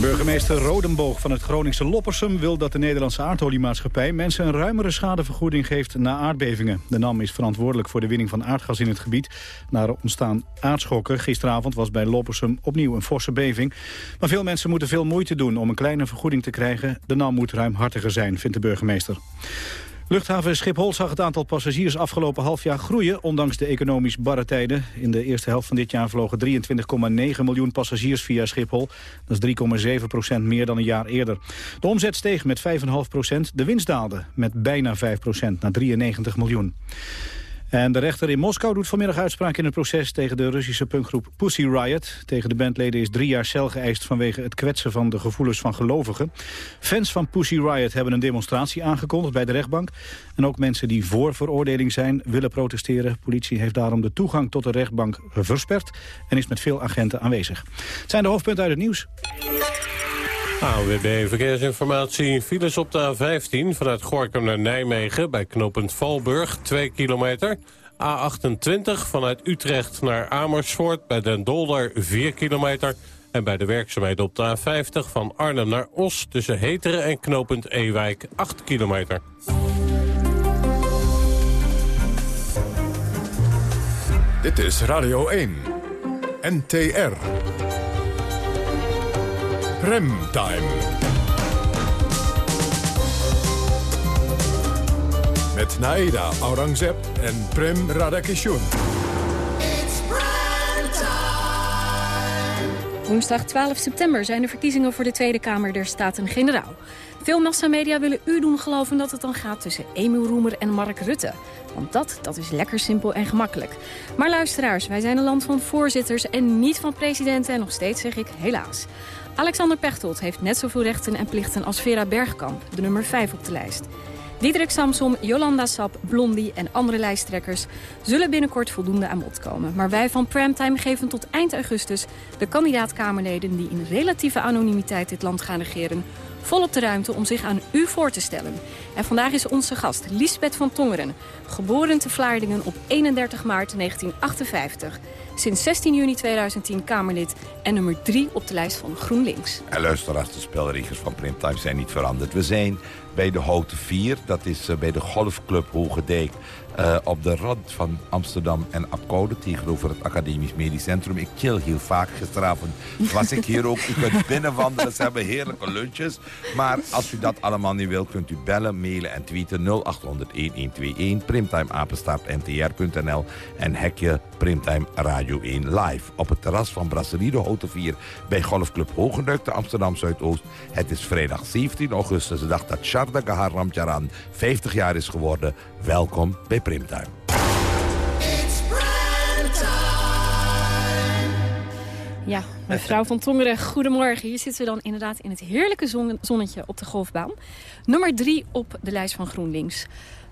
Burgemeester Rodenboog van het Groningse Loppersum wil dat de Nederlandse aardoliemaatschappij mensen een ruimere schadevergoeding geeft na aardbevingen. De NAM is verantwoordelijk voor de winning van aardgas in het gebied. Na ontstaan aardschokken gisteravond was bij Loppersum opnieuw een forse beving. Maar veel mensen moeten veel moeite doen om een kleine vergoeding te krijgen. De NAM moet ruimhartiger zijn, vindt de burgemeester. Luchthaven Schiphol zag het aantal passagiers afgelopen half jaar groeien... ondanks de economisch barre tijden. In de eerste helft van dit jaar vlogen 23,9 miljoen passagiers via Schiphol. Dat is 3,7 procent meer dan een jaar eerder. De omzet steeg met 5,5 procent. De winst daalde met bijna 5 procent naar 93 miljoen. En de rechter in Moskou doet vanmiddag uitspraak in het proces tegen de Russische punkgroep Pussy Riot. Tegen de bandleden is drie jaar cel geëist vanwege het kwetsen van de gevoelens van gelovigen. Fans van Pussy Riot hebben een demonstratie aangekondigd bij de rechtbank. En ook mensen die voor veroordeling zijn willen protesteren. Politie heeft daarom de toegang tot de rechtbank versperd en is met veel agenten aanwezig. Het zijn de hoofdpunten uit het nieuws. AWB Verkeersinformatie. Files op de A15 vanuit Gorkum naar Nijmegen bij knooppunt Valburg, 2 kilometer. A28 vanuit Utrecht naar Amersfoort bij Den Dolder, 4 kilometer. En bij de werkzaamheden op de A50 van Arnhem naar Os tussen Heteren en knooppunt Ewijk, 8 kilometer. Dit is Radio 1. NTR. Premtime. Met Naida Aurangzeb en Prem Radakishun. Woensdag 12 september zijn de verkiezingen voor de Tweede Kamer der Staten-Generaal. Veel massamedia willen u doen geloven dat het dan gaat tussen Emiel Roemer en Mark Rutte. Want dat, dat is lekker simpel en gemakkelijk. Maar luisteraars, wij zijn een land van voorzitters en niet van presidenten. En nog steeds zeg ik helaas. Alexander Pechtold heeft net zoveel rechten en plichten als Vera Bergkamp, de nummer 5 op de lijst. Diederik Samsom, Jolanda Sap, Blondie en andere lijsttrekkers zullen binnenkort voldoende aan bod komen. Maar wij van Primetime geven tot eind augustus de kandidaat-Kamerleden die in relatieve anonimiteit dit land gaan regeren volop de ruimte om zich aan u voor te stellen. En vandaag is onze gast Lisbeth van Tongeren, geboren te Vlaardingen op 31 maart 1958. Sinds 16 juni 2010 Kamerlid en nummer 3 op de lijst van GroenLinks. En luisteraars, de spelregels van Primtime zijn niet veranderd. We zijn bij de Houte 4, dat is eh, bij de golfclub Hoogedijk... Uh, op de rand van Amsterdam en Apkoude tegenover het Academisch Medisch Centrum. Ik chill heel vaak. Gisteravond was ik hier ook. U kunt binnenwandelen. Ze hebben heerlijke lunches. Maar als u dat allemaal niet wil, kunt u bellen, en tweeten 0800-1121. Primtimeapenstaartntr.nl en hekje Primtime Radio 1 live. Op het terras van Brasserie de Houte 4 bij Golfclub Hogendijk te Amsterdam Zuidoost. Het is vrijdag 17 augustus, de dag dat Sharda Gahar Ramcharan 50 jaar is geworden. Welkom bij Primtime. Ja, mevrouw van Tongeren, goedemorgen. Hier zitten we dan inderdaad in het heerlijke zon zonnetje op de golfbaan. Nummer drie op de lijst van GroenLinks.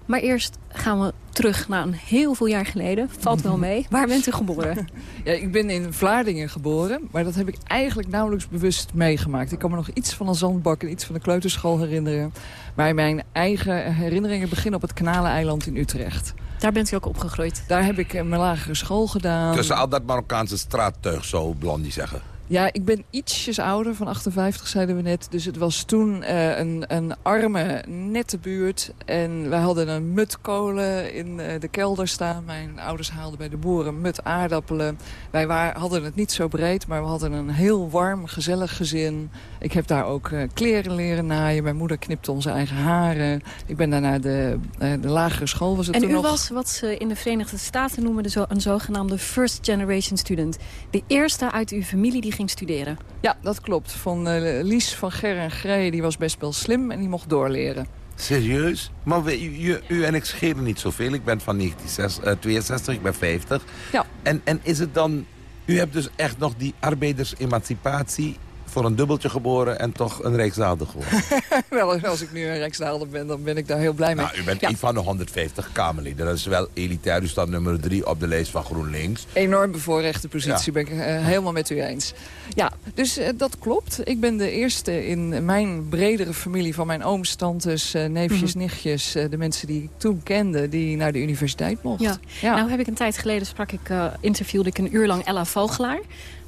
Maar eerst gaan we terug naar een heel veel jaar geleden. Valt wel mee. Waar bent u geboren? Ja, ik ben in Vlaardingen geboren, maar dat heb ik eigenlijk nauwelijks bewust meegemaakt. Ik kan me nog iets van een zandbak en iets van de kleuterschool herinneren. Maar mijn eigen herinneringen beginnen op het Kanaleneiland in Utrecht. Daar bent u ook opgegroeid? Daar heb ik mijn lagere school gedaan. Tussen al dat Marokkaanse straattuig, zo Blondie zeggen. Ja, ik ben ietsjes ouder, van 58 zeiden we net. Dus het was toen uh, een, een arme, nette buurt. En wij hadden een mutkolen in uh, de kelder staan. Mijn ouders haalden bij de boeren mut aardappelen. Wij waar, hadden het niet zo breed, maar we hadden een heel warm, gezellig gezin. Ik heb daar ook uh, kleren leren naaien. Mijn moeder knipte onze eigen haren. Ik ben daarna de, de lagere school was het en toen u nog. was wat ze in de Verenigde Staten noemen de zo, een zogenaamde first generation student. De eerste uit uw familie die ging studeren. Ja, dat klopt. Van uh, Lies van Ger en die was best wel slim en die mocht doorleren. Serieus? Maar we, u, u, en ik schelen niet zoveel. Ik ben van 1962, ik ben 50. Ja. En, en is het dan... U hebt dus echt nog die arbeidersemancipatie voor een dubbeltje geboren en toch een Rijksdaalder geworden. wel, als ik nu een Rijksdaalder ben, dan ben ik daar heel blij mee. Nou, u bent ja. een van de 150 Kamerleden. Dat is wel elitair. U staat nummer drie op de lijst van GroenLinks. Enorm bevoorrechte positie, ja. ben ik uh, helemaal met u eens. Ja, dus uh, dat klopt. Ik ben de eerste in mijn bredere familie van mijn ooms, tantes, uh, neefjes, mm -hmm. nichtjes... de mensen die ik toen kende, die naar de universiteit mocht. Ja. ja. Nou heb ik een tijd geleden, sprak ik, interviewde ik een uur lang Ella Vogelaar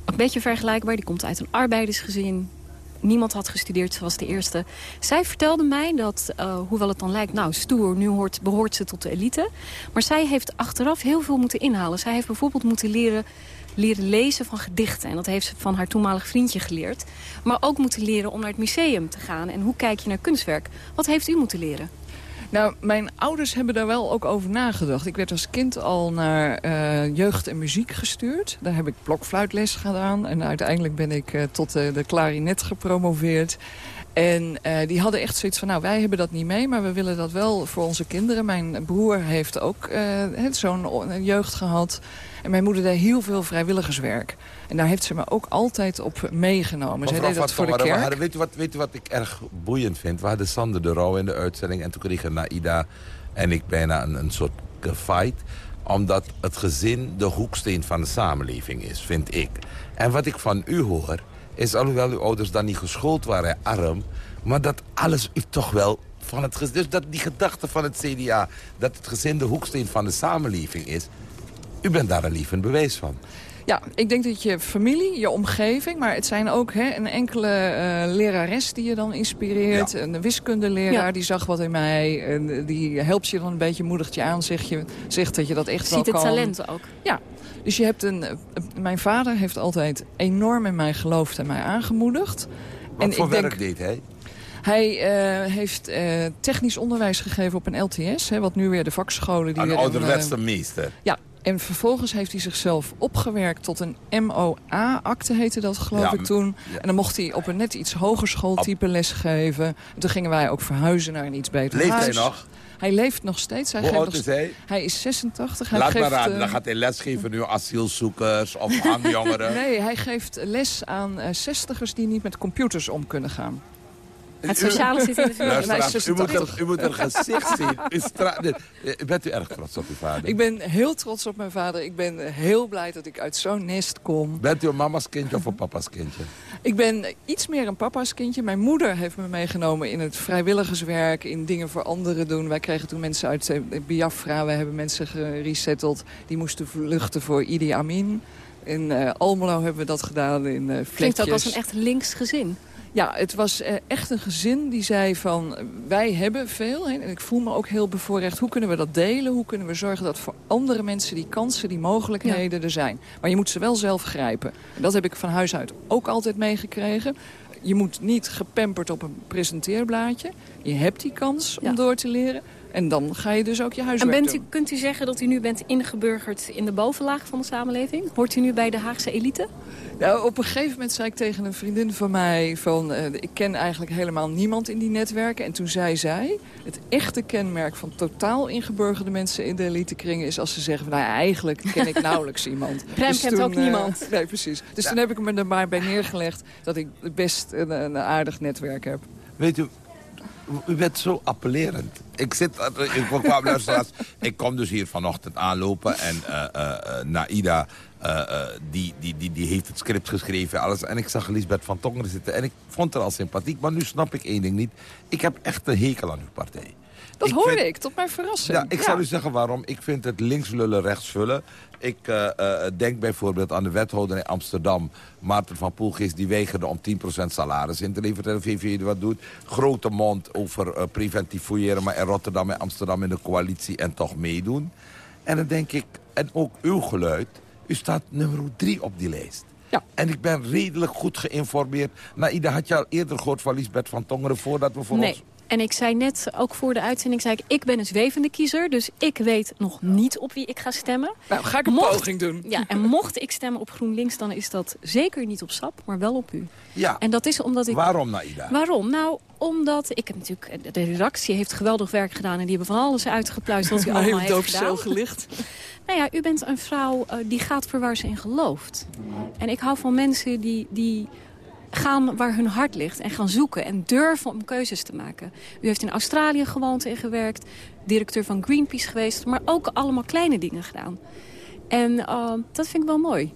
een beetje vergelijkbaar. Die komt uit een arbeidersgezin. Niemand had gestudeerd, ze was de eerste. Zij vertelde mij dat, uh, hoewel het dan lijkt, nou stoer, nu hoort, behoort ze tot de elite. Maar zij heeft achteraf heel veel moeten inhalen. Zij heeft bijvoorbeeld moeten leren, leren lezen van gedichten. En dat heeft ze van haar toenmalig vriendje geleerd. Maar ook moeten leren om naar het museum te gaan. En hoe kijk je naar kunstwerk? Wat heeft u moeten leren? Nou, mijn ouders hebben daar wel ook over nagedacht. Ik werd als kind al naar uh, jeugd en muziek gestuurd. Daar heb ik blokfluitles gedaan. En uiteindelijk ben ik uh, tot uh, de klarinet gepromoveerd. En die hadden echt zoiets van, nou, wij hebben dat niet mee... maar we willen dat wel voor onze kinderen. Mijn broer heeft ook zo'n jeugd gehad. En mijn moeder deed heel veel vrijwilligerswerk. En daar heeft ze me ook altijd op meegenomen. Zij deed dat voor de kerk. Hadden, weet, u wat, weet u wat ik erg boeiend vind? We hadden Sander de Roo in de uitzending... en toen kregen Naida en ik bijna een, een soort fight omdat het gezin de hoeksteen van de samenleving is, vind ik. En wat ik van u hoor, is alhoewel uw ouders dan niet geschoold waren, arm... maar dat alles u toch wel van het gezin... Dus dat die gedachte van het CDA, dat het gezin de hoeksteen van de samenleving is... u bent daar een lievend bewijs van. Ja, ik denk dat je familie, je omgeving... maar het zijn ook hè, een enkele uh, lerares die je dan inspireert. Ja. Een wiskundeleraar ja. die zag wat in mij. En die helpt je dan een beetje, moedigt je aan. Zegt, je, zegt dat je dat echt Ziet wel kan. Ziet het talent ook. Ja, dus je hebt een... Mijn vader heeft altijd enorm in mij geloofd en mij aangemoedigd. Wat en voor ik werk denk, deed hij? Hij uh, heeft uh, technisch onderwijs gegeven op een LTS. Hè, wat nu weer de vakscholen... Die een weer ouderwetse meester. Ja, en vervolgens heeft hij zichzelf opgewerkt tot een MOA-akte, heette dat geloof Ja, ik toen. ja. En dan mocht hij op een net iets hoger schooltype lesgeven. En toen gingen wij ook verhuizen naar een iets beter Leeft hij huis. nog? Hij leeft nog steeds. Hij Hoe geeft oud nog is hij? Hij is 86. Hij Laat geeft, maar raden, eh, dan gaat hij lesgeven nu asielzoekers of hangjongeren. Nee, hij geeft les aan eh, zestigers die niet met computers om kunnen gaan. Het sociale zit in de familie. U, moet 86. er, u moet er gezicht zien. U stra- nee, eh, Bent u erg trots op uw vader? Ik ben heel trots op mijn vader. Ik ben heel blij dat ik uit zo'n nest kom. Bent u een mama's kindje of een papa's kindje? Ik ben iets meer een papa's kindje. Mijn moeder heeft me meegenomen in het vrijwilligerswerk, in dingen voor anderen doen. Wij kregen toen mensen uit eh, Biafra, wij hebben mensen geresetteld. Die moesten vluchten voor Idi Amin. In eh, Almelo hebben we dat gedaan, in eh Klinkt ook als een echt links gezin. Ja, het was eh, echt een gezin die zei van... wij hebben veel hè, en ik voel me ook heel bevoorrecht. Hoe kunnen we dat delen? Hoe kunnen we zorgen dat voor andere mensen die kansen, die mogelijkheden er zijn? Maar je moet ze wel zelf grijpen. En dat heb ik van huis uit ook altijd meegekregen. Je moet niet gepamperd op een presenteerblaadje. Je hebt die kans om door te leren. En dan ga je dus ook je En huiswerk bent u, doen. kunt u zeggen dat u nu bent ingeburgerd in de bovenlaag van de samenleving? Hoort u nu bij de Haagse elite? Nou, op een gegeven moment zei ik tegen een vriendin van mij... van eh, ik ken eigenlijk helemaal niemand in die netwerken. En toen zei zij... het echte kenmerk van totaal ingeburgerde mensen in de elitekringen... is als ze zeggen, van, nou, eigenlijk ken ik nauwelijks iemand. Prem kent ook eh, niemand. nee, precies. Dus toen heb ik me er maar bij neergelegd... dat ik best een, een aardig netwerk heb. Weet u, u bent zo appellerend. Ik zit, ik kwam luisteraars, ik kom dus hier vanochtend aanlopen en eh, Naida, die, die, die, die heeft het script geschreven en alles. En ik zag Lisbeth van Tongeren zitten en ik vond haar al sympathiek. Maar nu snap ik één ding niet. Ik heb echt een hekel aan uw partij. Dat Ik vind- ik, tot mijn verrassing. Ja, ik zal u zeggen waarom. Ik vind het links lullen, rechts vullen. Ik eh, eh, denk bijvoorbeeld aan de wethouder in Amsterdam... Maarten van Poelgeest, die weigerde om 10% salaris in te leveren... de VVD wat doet. Grote mond over eh, preventief fouilleren... maar in Rotterdam en Amsterdam in de coalitie en toch meedoen. En dan denk ik, en ook uw geluid... u staat nummer drie op die lijst. Ja. En ik ben redelijk goed geïnformeerd. Naida, had je al eerder gehoord van Lisbeth van Tongeren... voordat we voor nee. ons... En ik zei net, ook voor de uitzending, zei ik, ik ben een zwevende kiezer. Dus ik weet nog niet op wie ik ga stemmen. Nou, ga ik een Mocht- poging doen. Ja, en mocht ik stemmen op GroenLinks, dan is dat zeker niet op SAP, maar wel op u. Ja, En dat is omdat ik... waarom Naida? Waarom? Nou, omdat ik heb natuurlijk... De redactie heeft geweldig werk gedaan en die hebben van alles uitgepluist wat u allemaal hele heeft gedaan. doopcel gelicht. Nou ja, u bent een vrouw eh, die gaat voor waar ze in gelooft. En ik hou van mensen die, die gaan waar hun hart ligt en gaan zoeken en durven om keuzes te maken. U heeft in Australië gewoond en gewerkt, directeur van Greenpeace geweest, maar ook allemaal kleine dingen gedaan. En eh, dat vind ik wel mooi.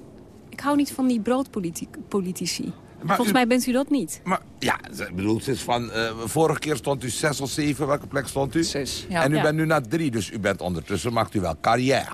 Ik hou niet van die broodpolitici. Maar Volgens u- mij bent u dat niet. Maar ja, ik bedoel, is van, eh, vorige keer stond u zes of zeven. Welke plek stond u? Zes, ja. En u Ja. bent nu naar drie, dus u bent ondertussen, maakt u wel carrière.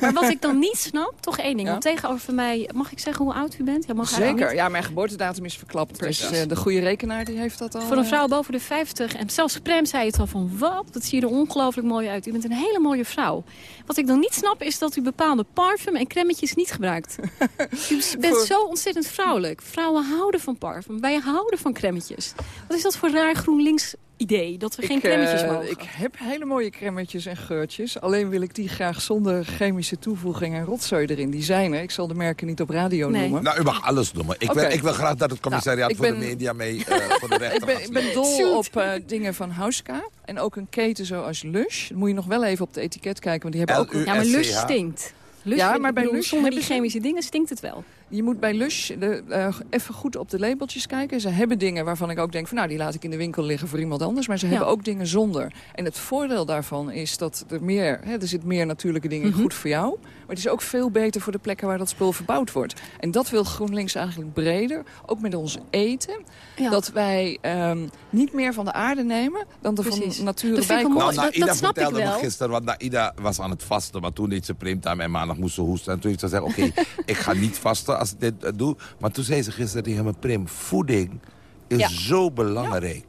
Maar wat ik dan niet snap, toch één ding. Ja? Want tegenover mij, mag ik zeggen hoe oud u bent? Ja, mag eigenlijk Zeker. Ja, mijn geboortedatum is verklapt. Dus eh, de goede rekenaar die heeft dat al. Voor een eh, vrouw boven de 50. En zelfs Prem zei het al van, wat, dat zie je er ongelooflijk mooi uit. U bent een hele mooie vrouw. Wat ik dan niet snap is dat u bepaalde parfum en cremmetjes niet gebruikt. u bent Voor- zo ontzettend vrouwelijk. Vrouwen houden van parfum. Wij houden van cremmetjes. Wat is dat voor raar GroenLinks idee? Dat we geen ik, eh, cremmetjes mogen? Ik heb hele mooie cremmetjes en geurtjes. Alleen wil ik die graag zonder chemische toevoeging en rotzooi erin. Die zijn er. Ik zal de merken niet op radio Nee. noemen. Nou, u mag alles noemen. Ik, wil, ik wil graag dat het commissariaat Nou, voor de media mee eh, voor de rechter Ik ben, ik ben dol Shoot. op eh, dingen van Houska. En ook een keten zoals Lush. Dan moet je nog wel even op de etiket kijken. Want die hebben ook... Ja, maar Lush stinkt. Lush, Ja, maar bij Lush zonder die chemische dingen stinkt het wel. Je moet bij Lush de, eh, even goed op de labeltjes kijken. Ze hebben dingen waarvan ik ook denk... van nou, die laat ik in de winkel liggen voor iemand anders. Maar ze Ja. hebben ook dingen zonder. En het voordeel daarvan is dat er meer... Hè, er zit meer natuurlijke dingen in, Mhm. goed voor jou. Maar het is ook veel beter voor de plekken waar dat spul verbouwd wordt. En dat wil GroenLinks eigenlijk breder. Ook met ons eten. Ja. Dat wij ehm, niet meer van de aarde nemen... dan er Precies. van nature bij komt. Nou, dat- snap ik vertelde me wel. gisteren, want Naida was aan het vasten. Maar toen deed ze primetime en maandag moest ze hoesten. En toen heeft ze gezegd, oké, ik ga niet vasten als ik dit eh, doe. Maar toen zei ze gisteren tegen me, Prim, voeding is Ja. zo belangrijk.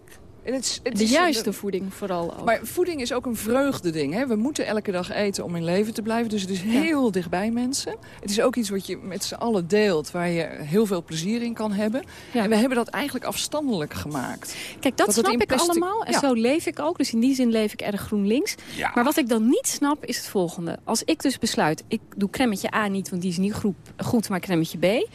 En het is- het De is- juiste voeding vooral ook. Maar voeding is ook een vreugdeding. Hè? We moeten elke dag eten om in leven te blijven. Dus het is heel dichtbij mensen. Het is ook iets wat je met z'n allen deelt... waar je heel veel plezier in kan hebben. Ja. En we hebben dat eigenlijk afstandelijk gemaakt. Kijk, dat, snap ik allemaal. En Ja. zo leef ik ook. Dus in die zin leef ik erg GroenLinks. Ja. Maar wat ik dan niet snap is het volgende. Als ik dus besluit, ik doe cremmetje A niet... want die is niet groep, goed, maar cremmetje B.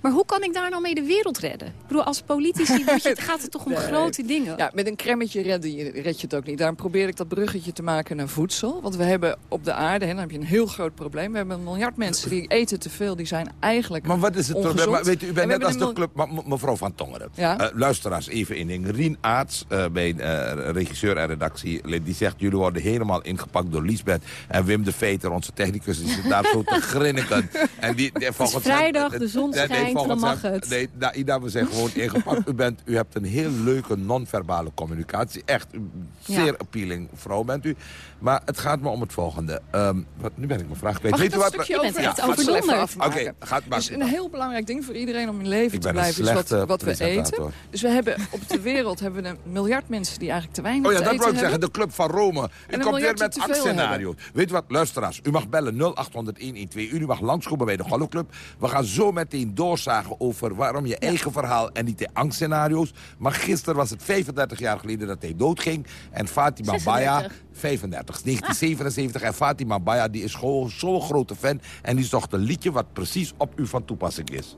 Maar hoe kan ik daar nou mee de wereld redden? Ik bedoel, als politici je- gaat het toch om Nee. grote dingen? Met een cremmetje red je, red je het ook niet. Daarom probeer ik dat bruggetje te maken naar voedsel. Want we hebben op de aarde, hè, dan heb je een heel groot probleem. We hebben een miljard mensen die eten te veel. Die zijn eigenlijk Maar wat is het ongezond. probleem? Maar Weet u, u En bent net als de club, maar mevrouw Van Tongeren. Ja? Eh, luisteraars, even één ding. Rien Aarts, eh, bij eh, regisseur en redactie, die zegt... jullie worden helemaal ingepakt door Liesbeth en Wim de Veter, onze technicus. Die zit daar zo te grinniken. En die, die, volgens hem- vrijdag, de zon Nee, nee, schijnt, dan mag hem- het. Nee, Naida, we zijn gewoon ingepakt. U, bent, u hebt een heel leuke non-verbale communicatie. Echt, een zeer appealing vrouw bent u. Maar het gaat me om het volgende. Ehm, wat, nu ben ik mijn vraag kwijt. Mag ik Weet u dat wat? Je bent echt overdonderd. afmaken? Oké, gaat maar. Dus een heel belangrijk ding voor iedereen om in leven Ik te blijven is wat, wat we eten. Dus we hebben op de wereld hebben we een miljard mensen die eigenlijk te weinig Oh ja, te dat wou ik zeggen. De Club van Rome. U een komt weer met angstscenario's. Weet u wat, luisteraars. U mag bellen 0800-1121. U mag langskomen bij de Gallo Club. We gaan zo meteen doorzagen over waarom je eigen verhaal... en niet de angstscenario's. Maar gisteren was het 34 jaar geleden dat hij doodging. En Fatima Baya, 35, 1977. En Fatima Baya die is gewoon zo'n grote fan. En die zocht een liedje wat precies op u van toepassing is.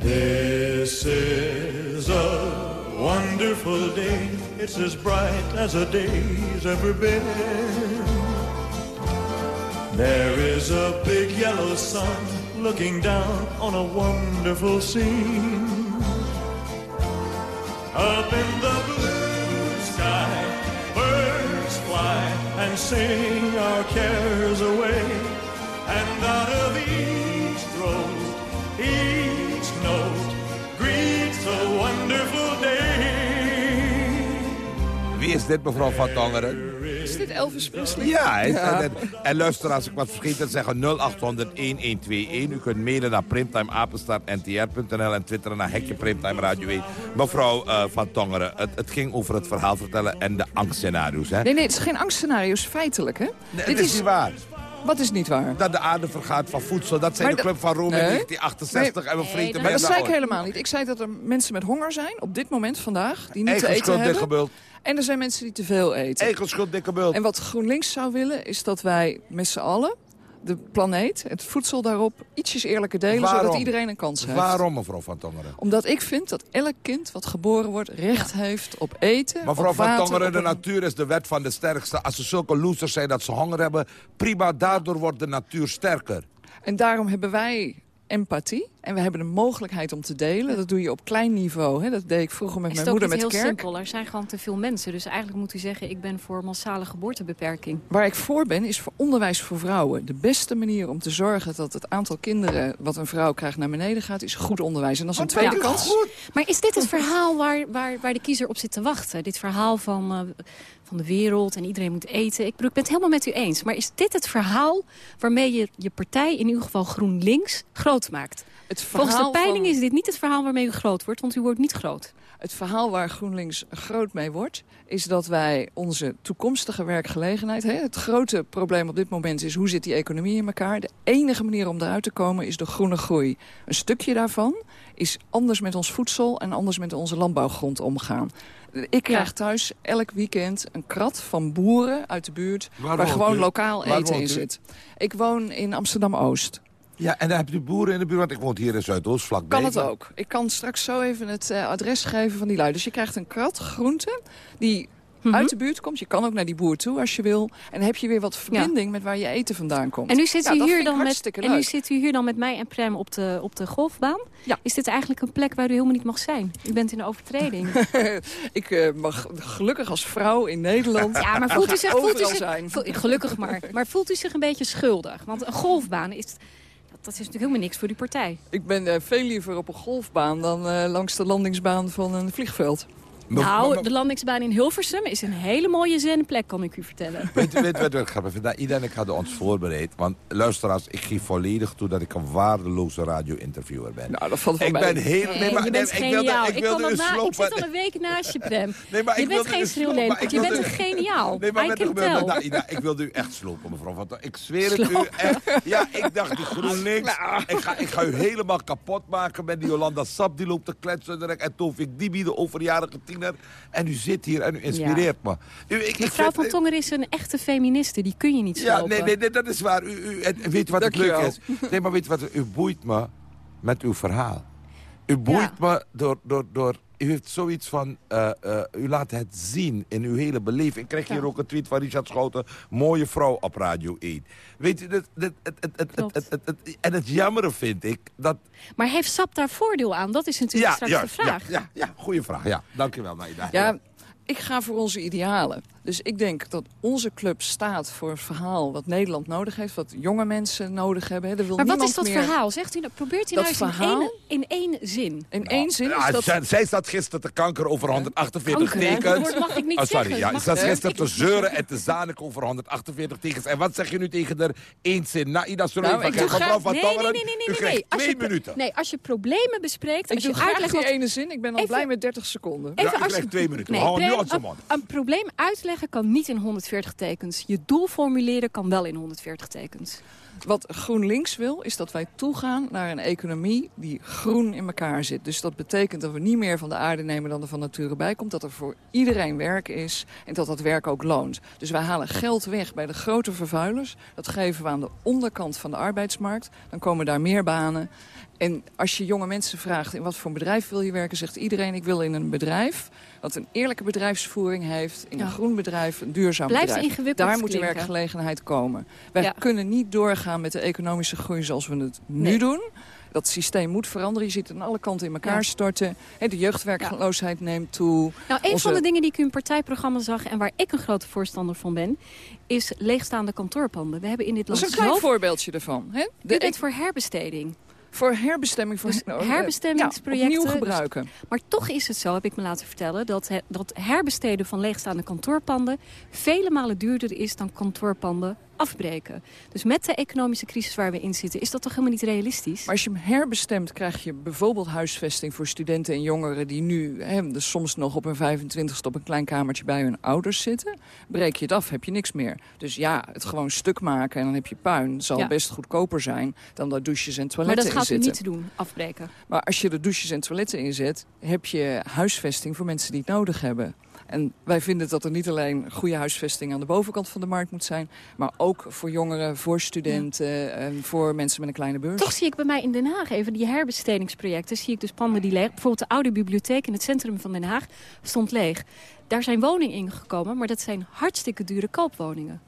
This is a wonderful day. It's as bright as a day's ever been. There is a big yellow sun looking down on a wonderful scene. Up in the blue sky, birds fly and sing our cares away. And out of each is dit, mevrouw Van Tongeren? Is dit Elvis Presley? Ja, En, en luister, als ik wat vergeten te zeggen, 0800-1121. U kunt mailen naar primtimeapenstaartntr.nl en twitteren naar Hekje Primtime Radio 1. Mevrouw eh, Van Tongeren, het, het ging over het verhaal vertellen en de angstscenario's, hè? Nee, nee, het is geen angstscenario's, feitelijk, hè? Nee, dat is niet waar. Wat is niet waar? Dat de aarde vergaat van voedsel. Dat zei Maar de Club van Rome in Nee. 1968. en we vreten Maar dat zei ik helemaal niet. Ik zei dat er mensen met honger zijn, op dit moment vandaag, die niet Eigen te eten hebben. bult. En er zijn mensen die te veel eten. Eigen schuld, dikke bult. En wat GroenLinks zou willen, is dat wij met z'n allen de planeet, het voedsel daarop, ietsjes eerlijker delen, Waarom? zodat iedereen een kans heeft. Waarom, mevrouw Van Tongeren? Omdat ik vind dat elk kind wat geboren wordt recht heeft op eten, Mevrouw op Van water, Tongeren, op de een- natuur is de wet van de sterkste. Als ze zulke losers zijn dat ze honger hebben, prima, daardoor wordt de natuur sterker. En daarom hebben wij empathie. En we hebben de mogelijkheid om te delen. Dat doe je op klein niveau. Hè? Dat deed ik vroeger met Is mijn het ook moeder niet met heel kerk. simpel? Er zijn gewoon te veel mensen. Dus eigenlijk moet u zeggen, ik ben voor massale geboortebeperking. Waar ik voor ben, is voor onderwijs voor vrouwen. De beste manier om te zorgen dat het aantal kinderen... wat een vrouw krijgt naar beneden gaat, is goed onderwijs. En dat is een tweede Ja. kans. Maar is dit het verhaal waar, waar, waar de kiezer op zit te wachten? Dit verhaal van, eh, van de wereld en iedereen moet eten. Ik, ik ben het helemaal met u eens. Maar is dit het verhaal waarmee je je partij, in ieder geval GroenLinks, groot maakt? Het Volgens de peiling van- is dit niet het verhaal waarmee u groot wordt, want u wordt niet groot. Het verhaal waar GroenLinks groot mee wordt... is dat wij onze toekomstige werkgelegenheid... Hè, het grote probleem op dit moment is hoe zit die economie in elkaar. De enige manier om eruit te komen is de groene groei. Een stukje daarvan is anders met ons voedsel... en anders met onze landbouwgrond omgaan. Ik krijg thuis elk weekend een krat van boeren uit de buurt... Waar gewoon u? lokaal Waar eten in zit. Ik woon in Amsterdam-Oost. Ja, en dan heb je boeren in de buurt, want ik woon hier in Zuidoost, vlakbij. Kan het ook. Ik kan straks zo even het eh, adres geven van die lui. Dus je krijgt een krat groente die Mhm. uit de buurt komt. Je kan ook naar die boer toe als je wil. En dan heb je weer wat verbinding met waar je eten vandaan komt. En nu zit, Ja, u hier dan met, en nu zit u hier dan met mij en Prem op de, op de golfbaan. Is dit eigenlijk een plek waar u helemaal niet mag zijn? U bent in de overtreding. ik eh, mag gelukkig als vrouw in Nederland Ja, maar voelt u zich, voelt u zich zijn. gelukkig maar, maar voelt u zich een beetje schuldig? Want een golfbaan is, dat is natuurlijk helemaal niks voor die partij. Ik ben eh, veel liever op een golfbaan dan eh, langs de landingsbaan van een vliegveld. Nou, de landingsbaan in Hilversum is een hele mooie zenplek, kan ik u vertellen. Weet u weet, wat ik grappig vind? Nou, Ida en ik hadden ons voorbereid. Want luisteraars, ik geef volledig toe dat ik een waardeloze radio-interviewer ben. Nou, dat valt Ik ben heel... Nee, Nee, maar, je nee, bent ik wilde, ik wilde ik slopen. zit al een week naast je, Prem. Nee, maar je ik bent geen u schreeuw slopen, lelijk, maar je ik bent een geniaal. Nee, maar I met can de, tell. nou, Ida, ik wilde u echt slopen, mevrouw. Want ik zweer het u echt. Ja, ik dacht, die GroenLinks. Ik ga, ik ga u helemaal kapot maken met die Jolanda Sap. Die loopt te kletsen. direct. En Tovik Dibi, de overjarige En u zit hier en u inspireert me. U, ik, ik Mevrouw vind- van Tonger is een echte feministe, die kun je niet Ja, slopen. nee, nee, nee, dat is waar. U, u, en weet je wat het leuk is? Nee, maar weet je wat? U boeit me met uw verhaal. U boeit me door, door, door... U heeft zoiets van... eh, eh, u laat het zien in uw hele beleving. Ik krijg hier ook een tweet van Richard Schouten. Mooie vrouw op Radio 1. Weet je, dat, dat, het, het, het, het, het, het, het- en het jammere vind ik dat... Maar heeft SAP daar voordeel aan? Dat is natuurlijk Ja, straks juist, de vraag. Ja, ja, ja, goede vraag. Ja, dankjewel, Naida. Ja, ik ga voor onze idealen. Dus ik denk dat onze club staat voor het verhaal wat Nederland nodig heeft. Wat jonge mensen nodig hebben. hè. Er wil Maar wat is dat meer- verhaal? Zegt u, probeert u Dat nou eens verhaal? in, één, in één zin. In één zin is Ja, dat... zij, zat gisteren te kanker over 148 Kanker, hè? tekens. Dat woord mag ik niet oh, sorry, zeggen. Ja, ze zat Nee. gisteren te zeuren en te zanik over 148 tekens. En wat zeg je nu tegen haar? Eén zin. Naida Suley Nou, van ik doe mevrouw graag- van nee, Tongeren, nee, nee, nee, nee. Als twee je minuten. Nee, als je problemen bespreekt... Ik als doe je graag uitlegt die wat- ene zin. Ik ben al Even- blij met 30 seconden. Ja, u als krijgt je- twee minuten. Een probleem uitleggen kan niet in 140 tekens. Je doel formuleren kan wel in 140 tekens. Wat GroenLinks wil, is dat wij toegaan naar een economie die groen in elkaar zit. Dus dat betekent dat we niet meer van de aarde nemen dan er van nature bij komt. Dat er voor iedereen werk is en dat dat werk ook loont. Dus wij halen geld weg bij de grote vervuilers. Dat geven we aan de onderkant van de arbeidsmarkt. Dan komen daar meer banen. En als je jonge mensen vraagt in wat voor bedrijf wil je werken... zegt iedereen ik wil in een bedrijf dat een eerlijke bedrijfsvoering heeft... in een groen bedrijf, een duurzaam Blijft bedrijf. ingewikkeld Daar moet de werkgelegenheid komen. Wij kunnen niet doorgaan met de economische groei zoals we het nu Nee. doen. Dat systeem moet veranderen. Je ziet het aan alle kanten in elkaar Ja. storten. De jeugdwerkloosheid neemt toe. Nou, een Onze- van de dingen die ik in uw partijprogramma zag... en waar ik een grote voorstander van ben... is leegstaande kantoorpanden. We hebben in dit Dat land is een klein voorbeeldje ervan. Hè? U bent voor herbesteding. Voor herbestemming. Voor Dus eh, herbestemmingsprojecten. Ja, opnieuw dus- gebruiken. maar toch is het zo, heb ik me laten vertellen... dat, dat herbesteden van leegstaande kantoorpanden... vele malen duurder is dan kantoorpanden afbreken. Dus met de economische crisis waar we in zitten... is dat toch helemaal niet realistisch? Maar als je hem herbestemt, krijg je bijvoorbeeld huisvesting voor studenten en jongeren die nu hè, dus soms nog op hun 25ste op een klein kamertje bij hun ouders zitten. Breek je het af, heb je niks meer. Dus ja, het gewoon stuk maken en dan heb je puin. zal Ja. best goedkoper zijn dan daar douches en Maar toiletten dat gaat in u zitten. niet doen, afbreken. Maar als je er douches en toiletten in zet, heb je huisvesting voor mensen die het nodig hebben. En wij vinden dat er niet alleen goede huisvesting aan de bovenkant van de markt moet zijn... maar ook voor jongeren, voor studenten, en voor mensen met een kleine beurs. Toch zie ik bij mij in Den Haag even die herbestedingsprojecten. Zie ik dus panden die leeg. Bijvoorbeeld de oude bibliotheek in het centrum van Den Haag stond leeg. Daar zijn woningen ingekomen, maar dat zijn hartstikke dure koopwoningen.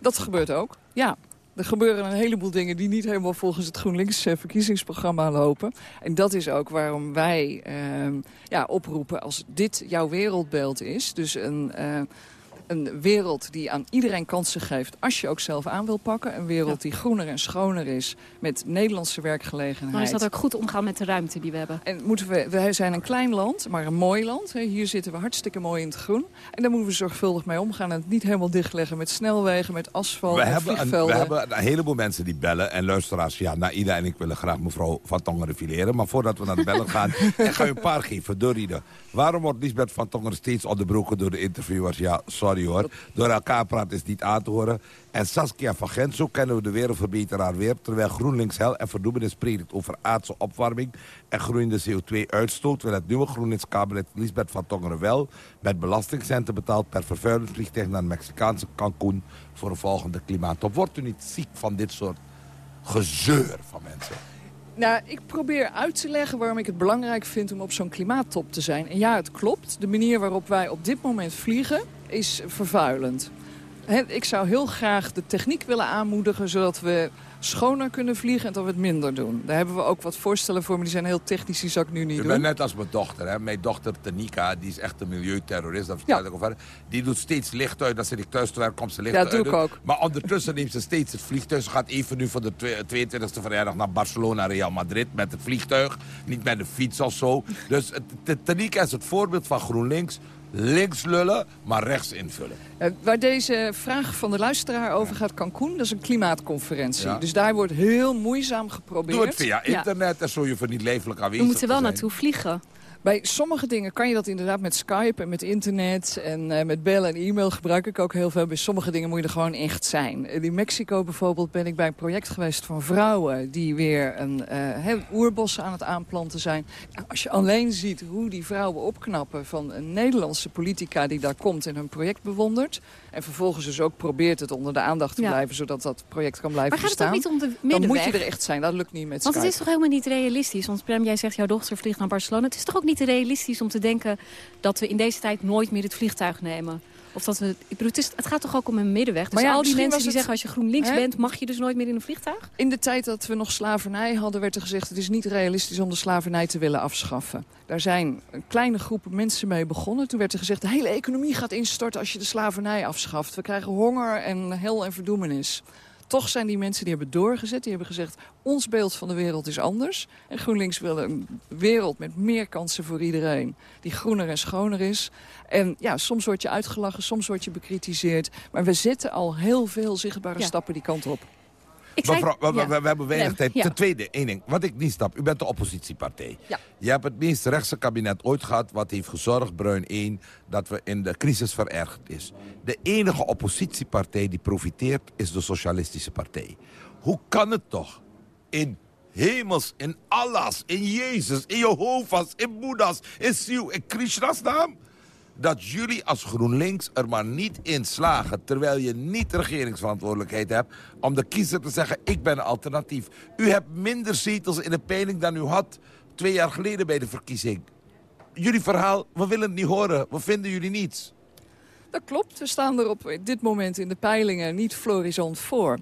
Dat gebeurt ook, ja. Er gebeuren een heleboel dingen die niet helemaal volgens het GroenLinks eh, verkiezingsprogramma lopen. En dat is ook waarom wij ehm, ja, oproepen als dit jouw wereldbeeld is. Dus een, eh, een wereld die aan iedereen kansen geeft als je ook zelf aan wil pakken. Een wereld die groener en schoner is met Nederlandse werkgelegenheid. Maar is dat ook goed omgaan met de ruimte die we hebben? En moeten we, wij zijn een klein land, maar een mooi land. Hè. Hier zitten we hartstikke mooi in het groen. En daar moeten we zorgvuldig mee omgaan. En het niet helemaal dichtleggen met snelwegen, met asfalt, We met hebben, een, vliegvelden. we hebben een heleboel mensen die bellen. En luisteraars, ja, Naida en ik willen graag mevrouw Van Tongeren fileren. Maar voordat we naar de bellen gaan, ik ga u een paar geven. Doride. Waarom wordt Lisbeth Van Tongeren steeds onderbroken door de interviewers? Ja, sorry hoor. Door elkaar praten is niet aan te horen. En Saskia van Gent, zo kennen we de wereldverbeteraar weer. Terwijl GroenLinks hel en verdoemenis predikt over aardse opwarming en groeiende CO2-uitstoot... wil het nieuwe GroenLinks-kabinet Lisbeth van Tongeren wel... met belastingcenten betaald per vervuilend naar het Mexicaanse Cancún... voor een volgende klimaattop. Wordt u niet ziek van dit soort gezeur van mensen? Nou, ik probeer uit te leggen waarom ik het belangrijk vind om op zo'n klimaattop te zijn. En ja, het klopt. De manier waarop wij op dit moment vliegen is vervuilend. Ik zou heel graag de techniek willen aanmoedigen... zodat we schoner kunnen vliegen en dat we het minder doen. Daar hebben we ook wat voorstellen voor, maar die zijn heel technisch. Die zou ik nu niet doen. bent net als mijn dochter. Hè? Mijn dochter Tanika, die is echt een milieuterrorist. Dat vertel ik over. Die doet steeds licht uit. Dan zit ik thuis te werken, komt ze licht Ja, uit. doe ik ook. Maar ondertussen neemt ze steeds het vliegtuig. Ze gaat even nu voor de twe- 22e verjaardag naar Barcelona, Real Madrid. Met het vliegtuig. Niet met de fiets of zo. Dus Tanika is het voorbeeld van GroenLinks. Links lullen, maar rechts invullen. Eh, waar deze vraag van de luisteraar over gaat, Cancún, dat is een klimaatconferentie. Ja. Dus daar wordt heel moeizaam geprobeerd. Doe het via Ja. internet en zo je voor niet levelijk aanwezig We moeten wel zijn. naartoe vliegen. Bij sommige dingen kan je dat inderdaad met Skype en met internet en eh, met bellen en e-mail gebruik ik ook heel veel. Bij sommige dingen moet je er gewoon echt zijn. Eh, In Mexico bijvoorbeeld ben ik bij een project geweest van vrouwen die weer een eh, heel oerbos aan het aanplanten zijn. Nou, als je alleen ziet hoe die vrouwen opknappen van een Nederlandse politica die daar komt en hun project bewondert. En vervolgens dus ook probeert het onder de aandacht te Ja. blijven zodat dat project kan blijven Maar gaat het ook bestaan. niet om de Dan moet middenweg? je er echt zijn. Dat lukt niet met Want het is toch helemaal niet realistisch? Want Prem, jij zegt jouw dochter vliegt naar Barcelona. Het is toch ook niet realistisch om te denken dat we in deze tijd nooit meer het vliegtuig nemen? Of dat we, ik bedoel, het, is, het gaat toch ook om een middenweg? Dus Maar ja, al die mensen die het- zeggen als je GroenLinks Hè? bent, mag je dus nooit meer in een vliegtuig? In de tijd dat we nog slavernij hadden, werd er gezegd... het is niet realistisch om de slavernij te willen afschaffen. Daar zijn kleine groepen mensen mee begonnen. Toen werd er gezegd, de hele economie gaat instorten als je de slavernij afschaft. We krijgen honger en hel en verdoemenis. Toch zijn die mensen die hebben doorgezet. Die hebben gezegd, ons beeld van de wereld is anders. En GroenLinks wil een wereld met meer kansen voor iedereen. Die groener en schoner is. En ja, soms word je uitgelachen, soms word je bekritiseerd. Maar we zetten al heel veel zichtbare Ja. stappen die kant op. Zei- Mevrouw, we, we- ja. we hebben weinig Nee, tijd. ja. Ten tweede, één ding. Wat ik niet snap. U bent de oppositiepartij. Ja. Je hebt het meest rechtse kabinet ooit gehad... wat heeft gezorgd, Bruin 1, dat we in de crisis verergerd is. De enige oppositiepartij die profiteert is de Socialistische Partij. Hoe kan het toch? In hemels, in Allahs, in Jezus, in Jehovah's, in Boeddha's, in Siw, in Krishna's naam... dat jullie als GroenLinks er maar niet in slagen... terwijl je niet regeringsverantwoordelijkheid hebt... om de kiezer te zeggen, ik ben een alternatief. U hebt minder zetels in de peiling dan u had twee jaar geleden bij de verkiezing. Jullie verhaal, we willen het niet horen. We vinden jullie niets. Dat klopt. We staan er op dit moment in de peilingen niet florisant voor.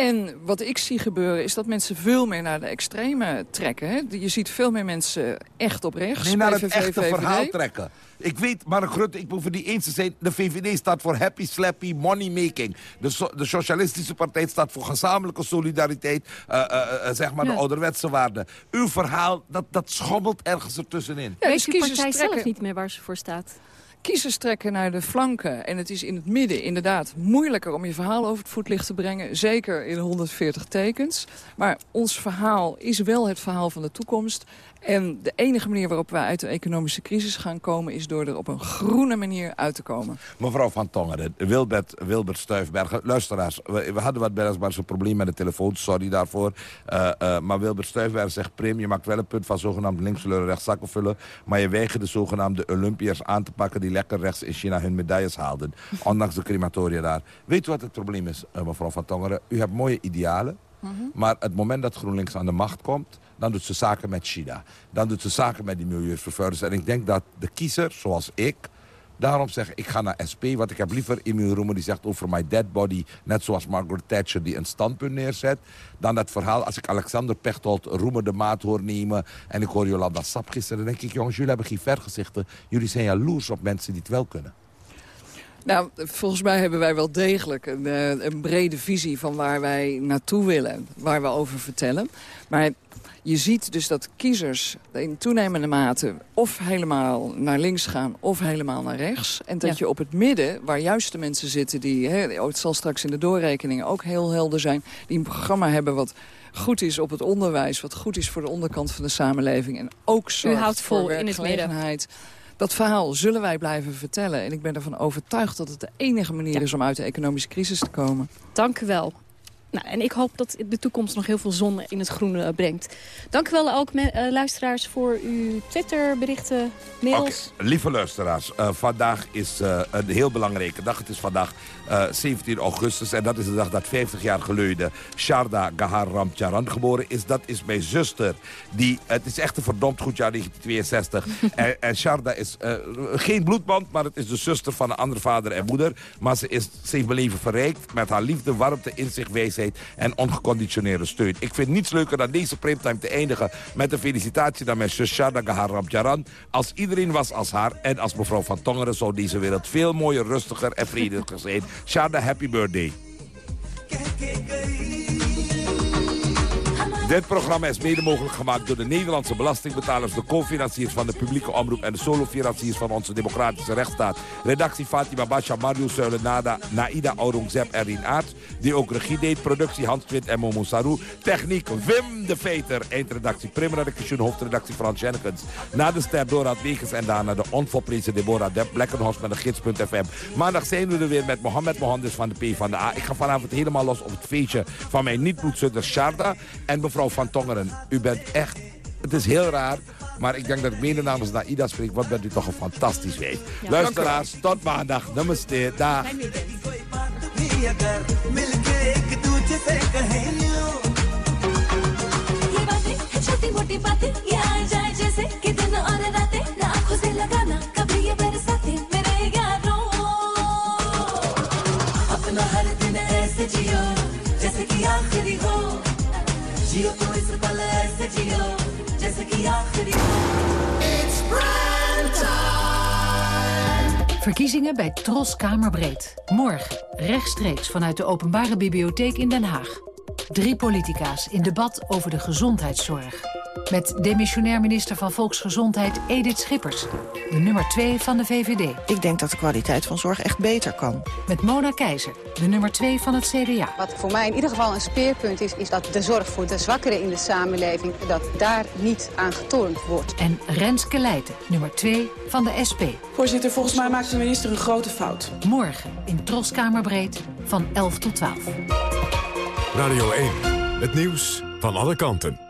En wat ik zie gebeuren is dat mensen veel meer naar de extreme trekken. Hè? Je ziet veel meer mensen echt op rechts. Nee, naar het echte VVD. verhaal trekken. Ik weet, Mark Rutte, ik hoef het niet eens te zijn... de VVD staat voor happy, slappy, money making. De, so- de Socialistische Partij staat voor gezamenlijke solidariteit... eh, eh, eh, zeg maar Ja. de ouderwetse waarden. Uw verhaal, dat, dat schommelt ergens ertussenin. Ja, Weet dus partij zelf trekken- niet meer waar ze voor staat? Kiezers trekken naar de flanken. En het is in het midden inderdaad moeilijker om je verhaal over het voetlicht te brengen. Zeker in 140 tekens. Maar ons verhaal is wel het verhaal van de toekomst. En de enige manier waarop wij uit de economische crisis gaan komen... is door er op een groene manier uit te komen. Mevrouw Van Tongeren, Wilbert, Wilbert Stuifbergen. Luisteraars, we, we hadden wat zo'n probleem met de telefoon. Sorry daarvoor. Eh, eh, maar Wilbert Stuifbergen zegt... Prim, je maakt wel een punt van zogenaamd linksleuren rechtszakken vullen. Maar je weigert de zogenaamde Olympiërs aan te pakken... die lekker rechts in China hun medailles haalden. Ondanks de crematoria daar. Weet u wat het probleem is, eh, mevrouw Van Tongeren? U hebt mooie idealen. Maar het moment dat GroenLinks aan de macht komt... dan doet ze zaken met China. Dan doet ze zaken met die milieuvervuilers. En ik denk dat de kiezer, zoals ik... Daarom zeg ik, ga naar SP, want ik heb liever Emiel Roemer die zegt over my dead body... net zoals Margaret Thatcher die een standpunt neerzet... dan dat verhaal als ik Alexander Pechtold Roemer de maat hoor nemen... en ik hoor Jolanda Sap gisteren, dan denk ik... jongens, jullie hebben geen vergezichten. Jullie zijn jaloers op mensen die het wel kunnen. Nou, volgens mij hebben wij wel degelijk een, eh, een brede visie van waar wij naartoe willen. Waar we over vertellen. Maar je ziet dus dat kiezers in toenemende mate of helemaal naar links gaan of helemaal naar rechts. En dat Ja. je op het midden, waar juist de mensen zitten die, hè, oh, het zal straks in de doorrekeningen ook heel helder zijn, die een programma hebben wat goed is op het onderwijs, wat goed is voor de onderkant van de samenleving en ook zorgt houdt vol voor in het midden. werkgelegenheid. Dat verhaal zullen wij blijven vertellen. En ik ben ervan overtuigd dat het de enige manier is om uit de economische crisis te komen. Dank u wel. Nou, en ik hoop dat de toekomst nog heel veel zon in het groene eh, brengt. Dank u wel ook, me- eh, luisteraars, voor uw Twitterberichten, mails. Lieve luisteraars, eh, vandaag is een heel belangrijke dag. Het is vandaag eh, 17 augustus en dat is de dag dat 50 jaar geleden Sharda Gahar Ramcharan geboren is. Dat is mijn zuster. Die, het is echt een verdomd goed jaar 1962. en, en Sharda is eh, geen bloedband, maar het is de zuster van een andere vader en moeder. Maar ze, is, ze heeft mijn leven verrijkt met haar liefde, warmte, inzicht, wijsheid en ongeconditioneerde steun. Ik vind niets leuker dan deze primetime te eindigen met een felicitatie naar mijn zus Sharda Gahar Ramcharan. Als iedereen was als haar en als mevrouw van Tongeren zou deze wereld veel mooier, rustiger en vrediger zijn. Sharda, happy birthday. Dit programma is mede mogelijk gemaakt door de Nederlandse belastingbetalers... de co-financiers van de publieke omroep... en de solo-financiers van onze democratische rechtsstaat. Redactie Fatima Basha, Marius Zuilen, Nada, Naida Aurangzeb en Rien die ook regie deed. Productie Hans Twint en Momo Saru. Techniek Wim de Veter. Eindredactie Kishun, hoofdredactie Frans Jennekens. Na de ster Dorad Wegens en daarna de onvolprezen Deborah Depp... Blekkenhorst met de gids.fm. Maandag zijn we er weer met Mohamed Mohandes van de P van de A. Ik ga vanavond helemaal los op het feestje van mijn niet-bloedzuster Sharda... en mevrouw Van Tongeren. U bent echt... Het is heel raar, maar ik denk dat ik mede namens Naida spreek. Wat bent u toch een fantastisch week. Luisteraars, tot maandag. Namaste. Dag. जियो तो इस पल ऐसे जियो जैसे कि आखिरी हो It's prime Verkiezingen bij Tros Kamerbreed. Morgen, rechtstreeks vanuit de Openbare Bibliotheek in Den Haag. Drie politica's in debat over de gezondheidszorg. Met demissionair minister van Volksgezondheid Edith Schippers. De nummer 2 van de VVD. Ik denk dat de kwaliteit van zorg echt beter kan. Met Mona Keizer, de nummer 2 van het CDA. Wat voor mij in ieder geval een speerpunt is, is dat de zorg voor de zwakkeren in de samenleving, dat daar niet aan getornd wordt. En Renske Leijten, nummer 2 van de SP. Voorzitter, volgens mij maakt de minister een grote fout. Morgen in Troskamerbreed van 11 tot 12. Radio 1, het nieuws van alle kanten.